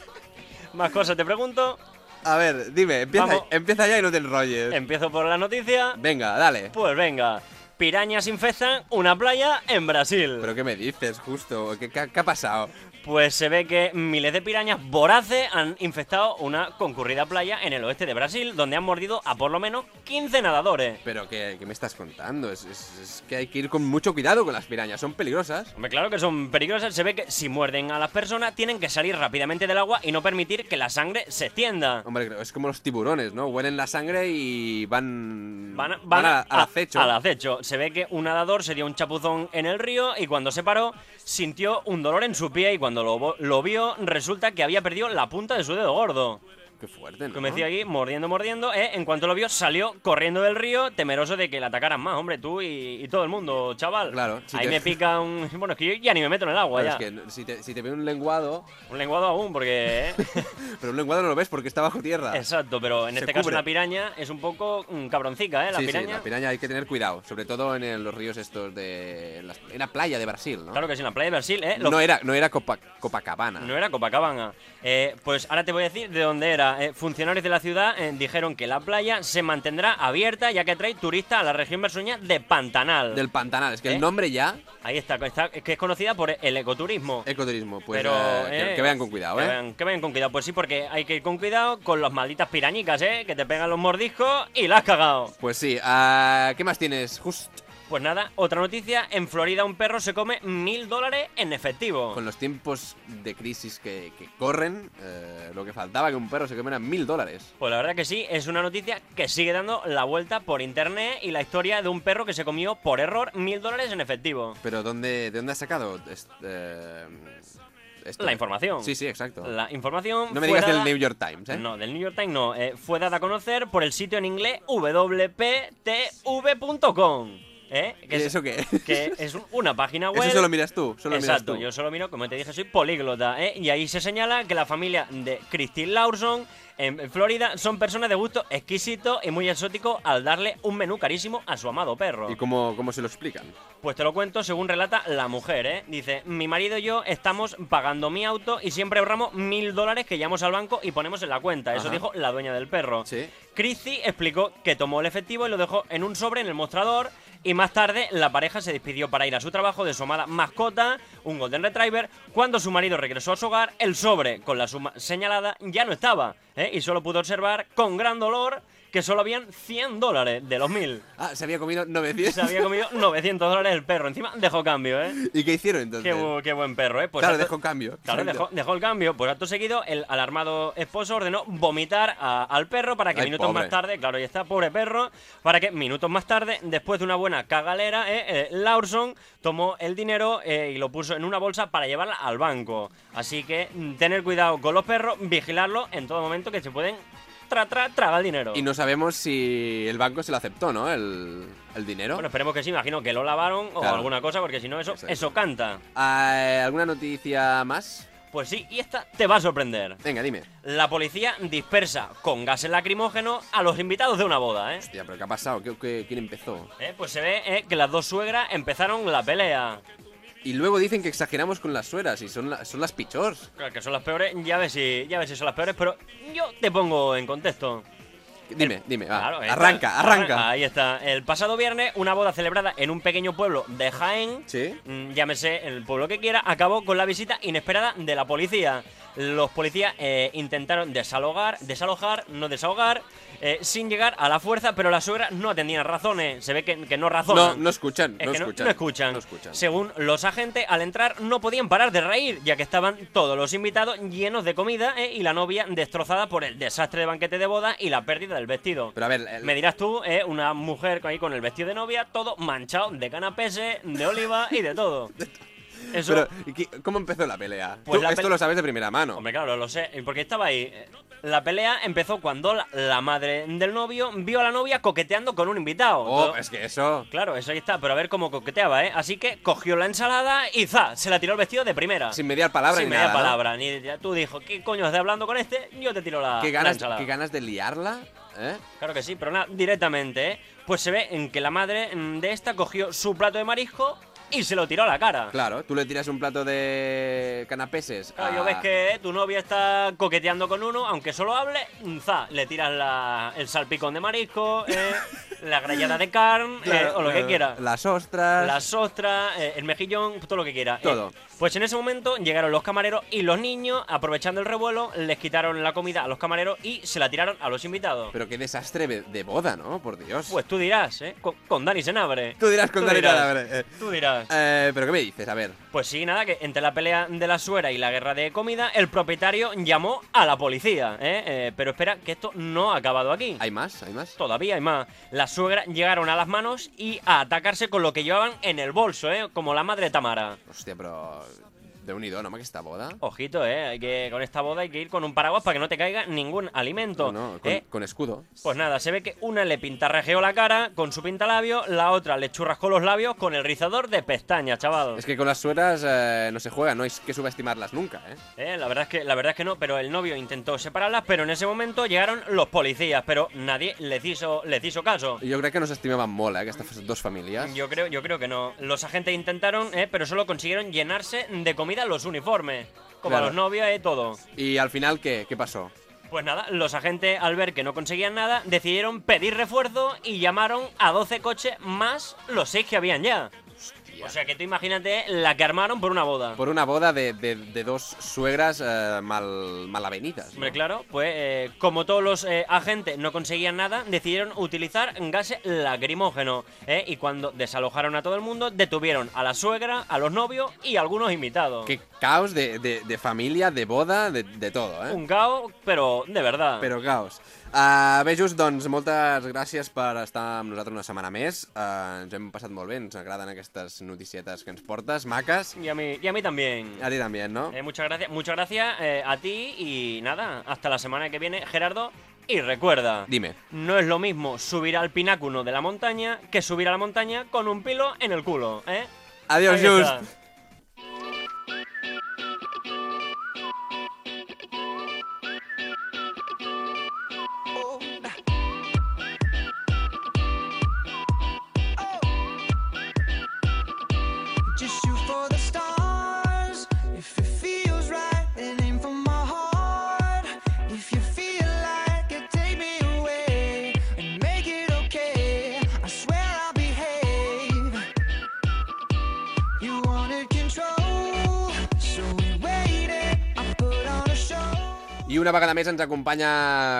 Más cosas te pregunto. A ver, dime, empieza, Vamos. empieza ya y no te enrolles. Empiezo por la noticia. Venga, dale. Pues venga. Pirañas infestan una playa en Brasil. ¿Pero qué me dices, justo? ¿Qué, qué- qué ha pasado? Pues se ve que miles de pirañas voraces han infectado una concurrida playa en el oeste de Brasil, donde han mordido a por lo menos 15 nadadores. ¿Pero qué, qué me estás contando? Es, es- es que hay que ir con mucho cuidado con las pirañas, son peligrosas. Hombre, claro que son peligrosas. Se ve que si muerden a las personas, tienen que salir rápidamente del agua y no permitir que la sangre se extienda. Hombre, es como los tiburones, ¿no? Huelen la sangre y van... Van, van a- al acecho. Al acecho. Se ve que un nadador se dio un chapuzón en el río y cuando se paró sintió un dolor en su pie y cuando lo, lo vio resulta que había perdido la punta de su dedo gordo. Qué fuerte, ¿no? Como decía aquí, mordiendo, mordiendo, ¿eh? en cuanto lo vio salió corriendo del río temeroso de que le atacaran más, hombre, tú y, y todo el mundo, chaval. Claro, si Ahí te- me pica un... Bueno, es que yo ya ni me meto en el agua Pero ya. es que si te, si te ve un lenguado... Un lenguado aún, porque... ¿eh? Pero un lenguado no lo ves porque está bajo tierra. Exacto, pero en Se este caso una piraña es un poco mm, cabroncica, ¿eh? La sí, piraña. sí, la piraña hay que tener cuidado, sobre todo en el- los ríos estos de... las- Era playa de Brasil, ¿no? Claro que sí, en la playa de Brasil, ¿eh? No era, no era Copa- Copacabana. No era Copacabana. Eh, pues ahora te voy a decir de dónde era. Eh, funcionarios de la ciudad eh, dijeron que la playa se mantendrá abierta ya que atrae turistas a la región bersueña de Pantanal. Del Pantanal, es que ¿Eh? el nombre ya, Ahí está, está- que es conocida por el ecoturismo. ecoturismo, pues Pero, eh, que, eh, que vayan con cuidado, que ¿eh? vayan- que vayan con cuidado. Pues sí, porque hay que ir con cuidado con las malditas pirañicas, ¿eh? Que te pegan los mordiscos y la has cagado. Pues sí, ah, ¿qué más tienes? Just Pues nada, otra noticia. En Florida un perro se come mil dólares en efectivo. con los tiempos de crisis que, que corren, eh, lo que faltaba que un perro se comiera mil dólares. Pues la verdad que sí, es una noticia que sigue dando la vuelta por internet y la historia de un perro que se comió por error mil dólares en efectivo. Pero ¿dónde, ¿de dónde has sacado eh, esto? La información. Sí, sí, exacto. La información. No me digas del New York Times, ¿eh? No, del New York Times no. eh, fue dada a conocer por el sitio en inglés wptv.com. ¿Eh? ¿Y Que es, ¿Eso qué? que es un- una página web. Eso solo miras tú, solo miras Exacto, tú. yo solo miro, como te dije, soy políglota, ¿eh? Y ahí se señala que la familia de Christine Lawson en Florida son personas de gusto exquisito y muy exótico al darle un menú carísimo a su amado perro. ¿Y cómo, cómo se lo explican? Pues te lo cuento según relata la mujer, ¿eh? Dice, mi marido y yo estamos pagando mi auto y siempre ahorramos mil dólares que llevamos al banco y ponemos en la cuenta. Eso Ajá. dijo la dueña del perro. Sí. Chrissy explicó que tomó el efectivo y lo dejó en un sobre en el mostrador y más tarde la pareja se despidió para ir a su trabajo de su amada mascota, un Golden Retriever. Cuando su marido regresó a su hogar, el sobre con la suma señalada ya no estaba ¿eh? y solo pudo observar con gran dolor que solo habían 100 dólares de los mil. Ah, se había comido 900. Se había comido 900 dólares el perro. Encima dejó cambio, ¿eh? ¿Y qué hicieron entonces? Qué, bu- qué buen perro, ¿eh? Pues claro, acto- dejó cambio. Claro, dejó, dejó el cambio. Pues acto seguido, el alarmado esposo ordenó vomitar a- al perro para que Ay, minutos pobre. más tarde, claro, ya está, pobre perro, para que minutos más tarde, después de una buena cagalera, eh, eh, Lawson tomó el dinero eh, y lo puso en una bolsa para llevarla al banco. Así que mm, tener cuidado con los perros, vigilarlos en todo momento que se pueden tra, tra, tragar el dinero. Y no sabemos si el banco se lo aceptó, ¿no? El, el dinero. Bueno, esperemos que sí, imagino que lo lavaron o Claro. alguna cosa, porque si no, eso, Exacto. eso canta. Ah, ¿Alguna noticia más? Pues sí, y esta te va a sorprender. Venga, dime. La policía dispersa con gases lacrimógenos a los invitados de una boda, ¿eh? Hostia, pero ¿qué ha pasado? ¿Qué, qué- quién empezó? ¿Eh? Pues se ve eh, que las dos suegras empezaron la pelea. Y luego dicen que exageramos con las sueras y son, la- son las pichors. Claro, que son las peores, ya ves si, ya ves si son las peores, pero yo te pongo en contexto. Dime, dime, va. Claro, arranca, arranca. Ahí está. El pasado viernes, una boda celebrada en un pequeño pueblo de Jaén, Sí. mm, llámese el pueblo que quiera, acabó con la visita inesperada de la policía. Los policías eh, intentaron desalojar, desalojar, no desahogar, eh, sin llegar a la fuerza, pero las suegras no atendían razones. Se ve que, que no razonan. No, no escuchan, Es no escuchan. no escuchan. No escuchan. Según los agentes, al entrar no podían parar de reír, ya que estaban todos los invitados llenos de comida eh, y la novia destrozada por el desastre de banquete de boda y la pérdida del vestido. Pero a ver, el- Me dirás tú, eh, una mujer ahí con el vestido de novia, todo manchado de canapese, de oliva y de todo. Eso, pero, ¿y qué- ¿cómo empezó la pelea? Pues Tú la esto pele- lo sabes de primera mano. Hombre, claro, lo sé, porque estaba ahí. La pelea empezó cuando la, madre del novio vio a la novia coqueteando con un invitado. oh, Todo- es que eso... Claro, eso ahí está, pero a ver cómo coqueteaba, ¿eh? Así que cogió la ensalada y ¡za! Se la tiró el vestido de primera. Sin mediar palabra Sin ni media nada, ¿no? palabra. Ni tú dijo, ¿qué coño estás hablando con este? Yo te tiro la, ¿Qué la ganas, ensalada. qué ganas de liarla ¿eh? Claro que sí, pero nada, directamente, ¿eh? Pues se ve en que la madre mm, de esta cogió su plato de marisco y se lo tiró a la cara. Claro, tú le tiras un plato de canapeses. Claro, yo ves que tu novia está coqueteando con uno, aunque solo hable, za, le tiras la- el salpicón de marisco, eh, la grallada de carne, Claro, eh, o lo que eh, quiera. Las ostras. Las ostras, eh, el mejillón, todo lo que quiera. Todo. Pues en ese momento llegaron los camareros y los niños, aprovechando el revuelo, les quitaron la comida a los camareros y se la tiraron a los invitados. Pero qué desastre de boda, ¿no? Por Dios. Pues tú dirás, ¿eh? Con, con Dani Senabre. tú dirás con tú Dani. Senabre, eh. Tú dirás. Eh, pero ¿qué me dices? A ver. Pues sí, nada, que entre la pelea de la suegra y la guerra de comida, el propietario llamó a la policía, ¿eh? Eh, pero espera, que esto no ha acabado aquí. ¿Hay más? ¿Hay más? Todavía hay más. La suegra llegaron a las manos y a atacarse con lo que llevaban en el bolso, ¿eh? Como la madre Tamara. Hòstia, però... déu nhi no, amb aquesta boda? Ojito, ¿eh? Hay que, con esta boda hay que ir con un paraguas para que no te caiga ningún alimento. No, no, con, ¿eh? con escudo. Pues nada, se ve que una le pintarrajeó la cara con su pintalabio, la otra le churrascó los labios con el rizador de pestañas, chaval. Es que con las sueras eh, no se juega, no hay que subestimarlas nunca, ¿eh? Eh, la verdad es que la verdad es que no, pero el novio intentó separarlas, pero en ese momento llegaron los policías, pero nadie les hizo les hizo caso. Jo crec que no s'estimaven molt, eh, aquestes dos famílies. Yo creo, yo creo que no. Los agentes intentaron, eh, pero solo consiguieron llenarse de comida los uniformes. Como Claro. a los novios y todo. I al final, què? Què passó? Pues nada, los agentes, al ver que no conseguían nada, decidieron pedir refuerzo y llamaron a 12 coches más los 6 que habían ya. O sea que tú imagínate la que armaron por una boda. Por una boda de, de, de dos suegras eh, mal, malavenidas. ¿no? Hombre, claro, pues eh, como todos los eh, agentes no conseguían nada, decidieron utilizar gases lacrimógenos. ¿eh? Y cuando desalojaron a todo el mundo, detuvieron a la suegra, a los novios y a algunos invitados. Que caos de, de, de família, de boda, de, de todo, eh? Un caos, pero de verdad. Però caos. Uh, bé, just, doncs, moltes gràcies per estar amb nosaltres una setmana més. Uh, ens hem passat molt bé, ens agraden aquestes que ens portes, maques. Y a mí, y a mí también. A ti també, no? Eh, muchas gracias, muchas gracias eh, a ti y nada, hasta la semana que viene, Gerardo. Y recuerda, Dime. no es lo mismo subir al pináculo de la montaña que subir a la montaña con un pilo en el culo, ¿eh? Adiós. Just una vegada més ens acompanya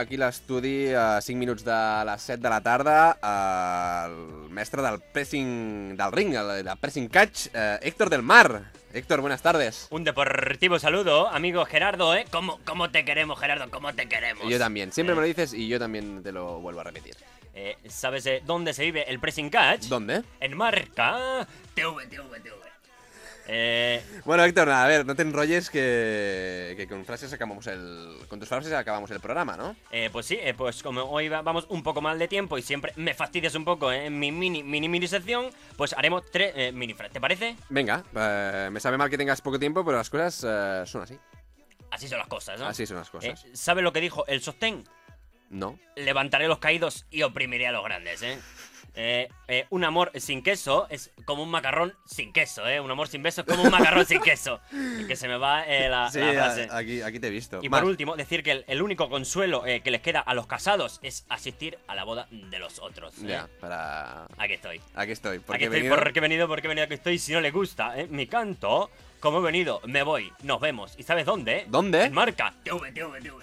aquí a l'estudi a 5 minuts de les 7 de la tarda eh, el mestre del pressing del ring, el del pressing catch, eh, Héctor del Mar. Héctor, buenas tardes. Un deportivo saludo, amigo Gerardo, ¿eh? ¿Cómo, cómo te queremos, Gerardo? ¿Cómo te queremos? Yo también. Siempre Eh, me lo dices y yo también te lo vuelvo a repetir. eh, ¿Sabes eh, dónde se vive el pressing catch? ¿Dónde? En marca TV, TV, TV. Eh, Bueno, Héctor, a ver, no te enrolles que, que con frases acabamos el. Con tus frases acabamos el programa, ¿no? eh, pues sí, eh, pues como hoy va- vamos un poco mal de tiempo y siempre me fastidias un poco eh, en mi mini, mini, mini sección, pues haremos tres eh, mini frases. ¿Te parece? Venga, eh, me sabe mal que tengas poco tiempo, pero las cosas son así. Así son las cosas, ¿no? Así son las cosas. ¿Sabes lo que dijo el sostén? No. Levantaré los caídos y oprimiré a los grandes, ¿eh? Eh, eh, un amor sin queso es como un macarrón sin queso, ¿eh? Un amor sin beso es como un macarrón sin queso. Es que se me va eh, la, Sí, la a- frase. aquí, aquí te he visto. Y Más. por último, decir que el, el único consuelo eh, que les queda a los casados es asistir a la boda de los otros. ¿eh? Ya, para. Aquí estoy. Aquí estoy. Porque Aquí he estoy, venido- porque he venido, porque he venido, aquí estoy. Si no le gusta ¿eh? mi canto, como he venido, me voy, nos vemos. ¿Y sabes dónde? ¿Dónde? En marca. TV, TV, TV.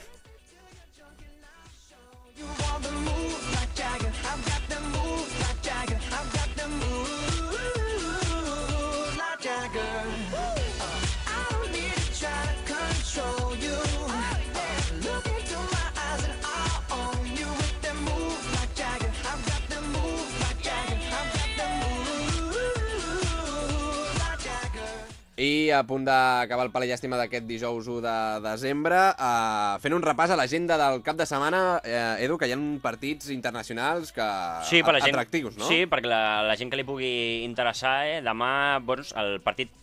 I a punt d'acabar el pala llàstima d'aquest dijous 1 de desembre, eh, fent un repàs a l'agenda del cap de setmana, eh, Edu, que hi ha partits internacionals que... Sí, per la gent, atractius, no? Sí, perquè la, la gent que li pugui interessar, eh, demà, doncs, el partit,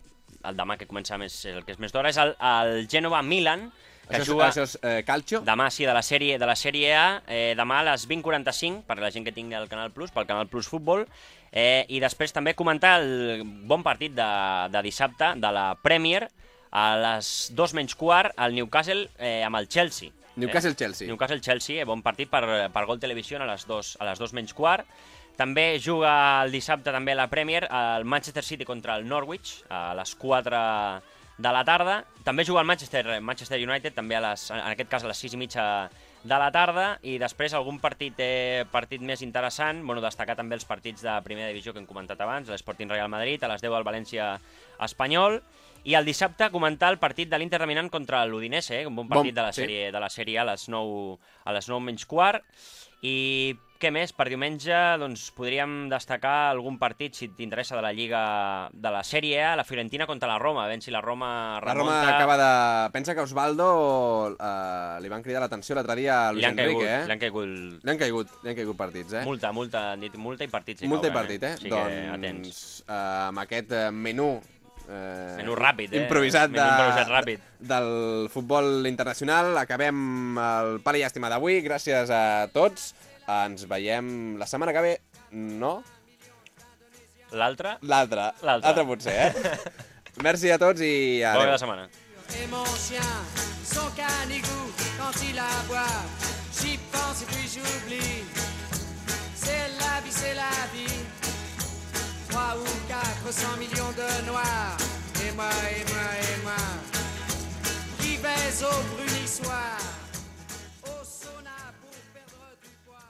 el demà que comença més, el que és més d'hora, és el, el Genova-Milan, que això, juga... això és eh, Calcio? Demà sí, de la sèrie, de la sèrie A, eh, demà a les 20.45, per la gent que tingui el Canal Plus, pel Canal Plus Futbol, eh, i després també comentar el bon partit de, de dissabte de la Premier, a les 2 menys quart, al Newcastle eh, amb el Chelsea. Newcastle-Chelsea. Eh? Newcastle-Chelsea, eh, bon partit per, per Gol Televisió a les 2, a les 2 menys quart. També juga el dissabte també la Premier el Manchester City contra el Norwich a les 4 de la tarda. També juga el Manchester, Manchester United, també a les, en aquest cas a les 6 i mitja de la tarda i després algun partit eh, partit més interessant, bueno, destacar també els partits de primera divisió que hem comentat abans, l'Sporting Real Madrid, a les 10 al València Espanyol, i el dissabte comentar el partit de l'Inter de Milán contra l'Udinese, eh? un bon partit Bon, de la sí. sèrie de la sèrie A a les 9, a les 9 menys quart. I què més? Per diumenge doncs, podríem destacar algun partit, si t'interessa, de la Lliga de la Sèrie A, la Fiorentina contra la Roma, a veure si la Roma La remunta. Roma acaba de... Pensa que Osvaldo eh, li van cridar l'atenció l'altre dia a Luis han caigut, Enrique, li eh? han caigut Li han caigut, li han caigut partits, eh? multa, multa, han dit multa i partits. Multa i cauen, partit, eh? Sí que atents. doncs, eh, amb aquest eh, menú... Eh, Menú ràpid, eh? Improvisat, Menú improvisat ràpid. del futbol internacional. Acabem el pal i llàstima d'avui. Gràcies a tots. Ens veiem la setmana que ve. No? L'altre, L'altra. L'altra. L'altra potser, eh? Merci a tots i bona adéu. de setmana. Et mon chien, son canigou, quand il aboie, j'y pense et puis j'oublie. C'est la vie, c'est la vie. Trois ou quatre cents millions de noirs. Et moi, et moi, et moi, qui vais au bout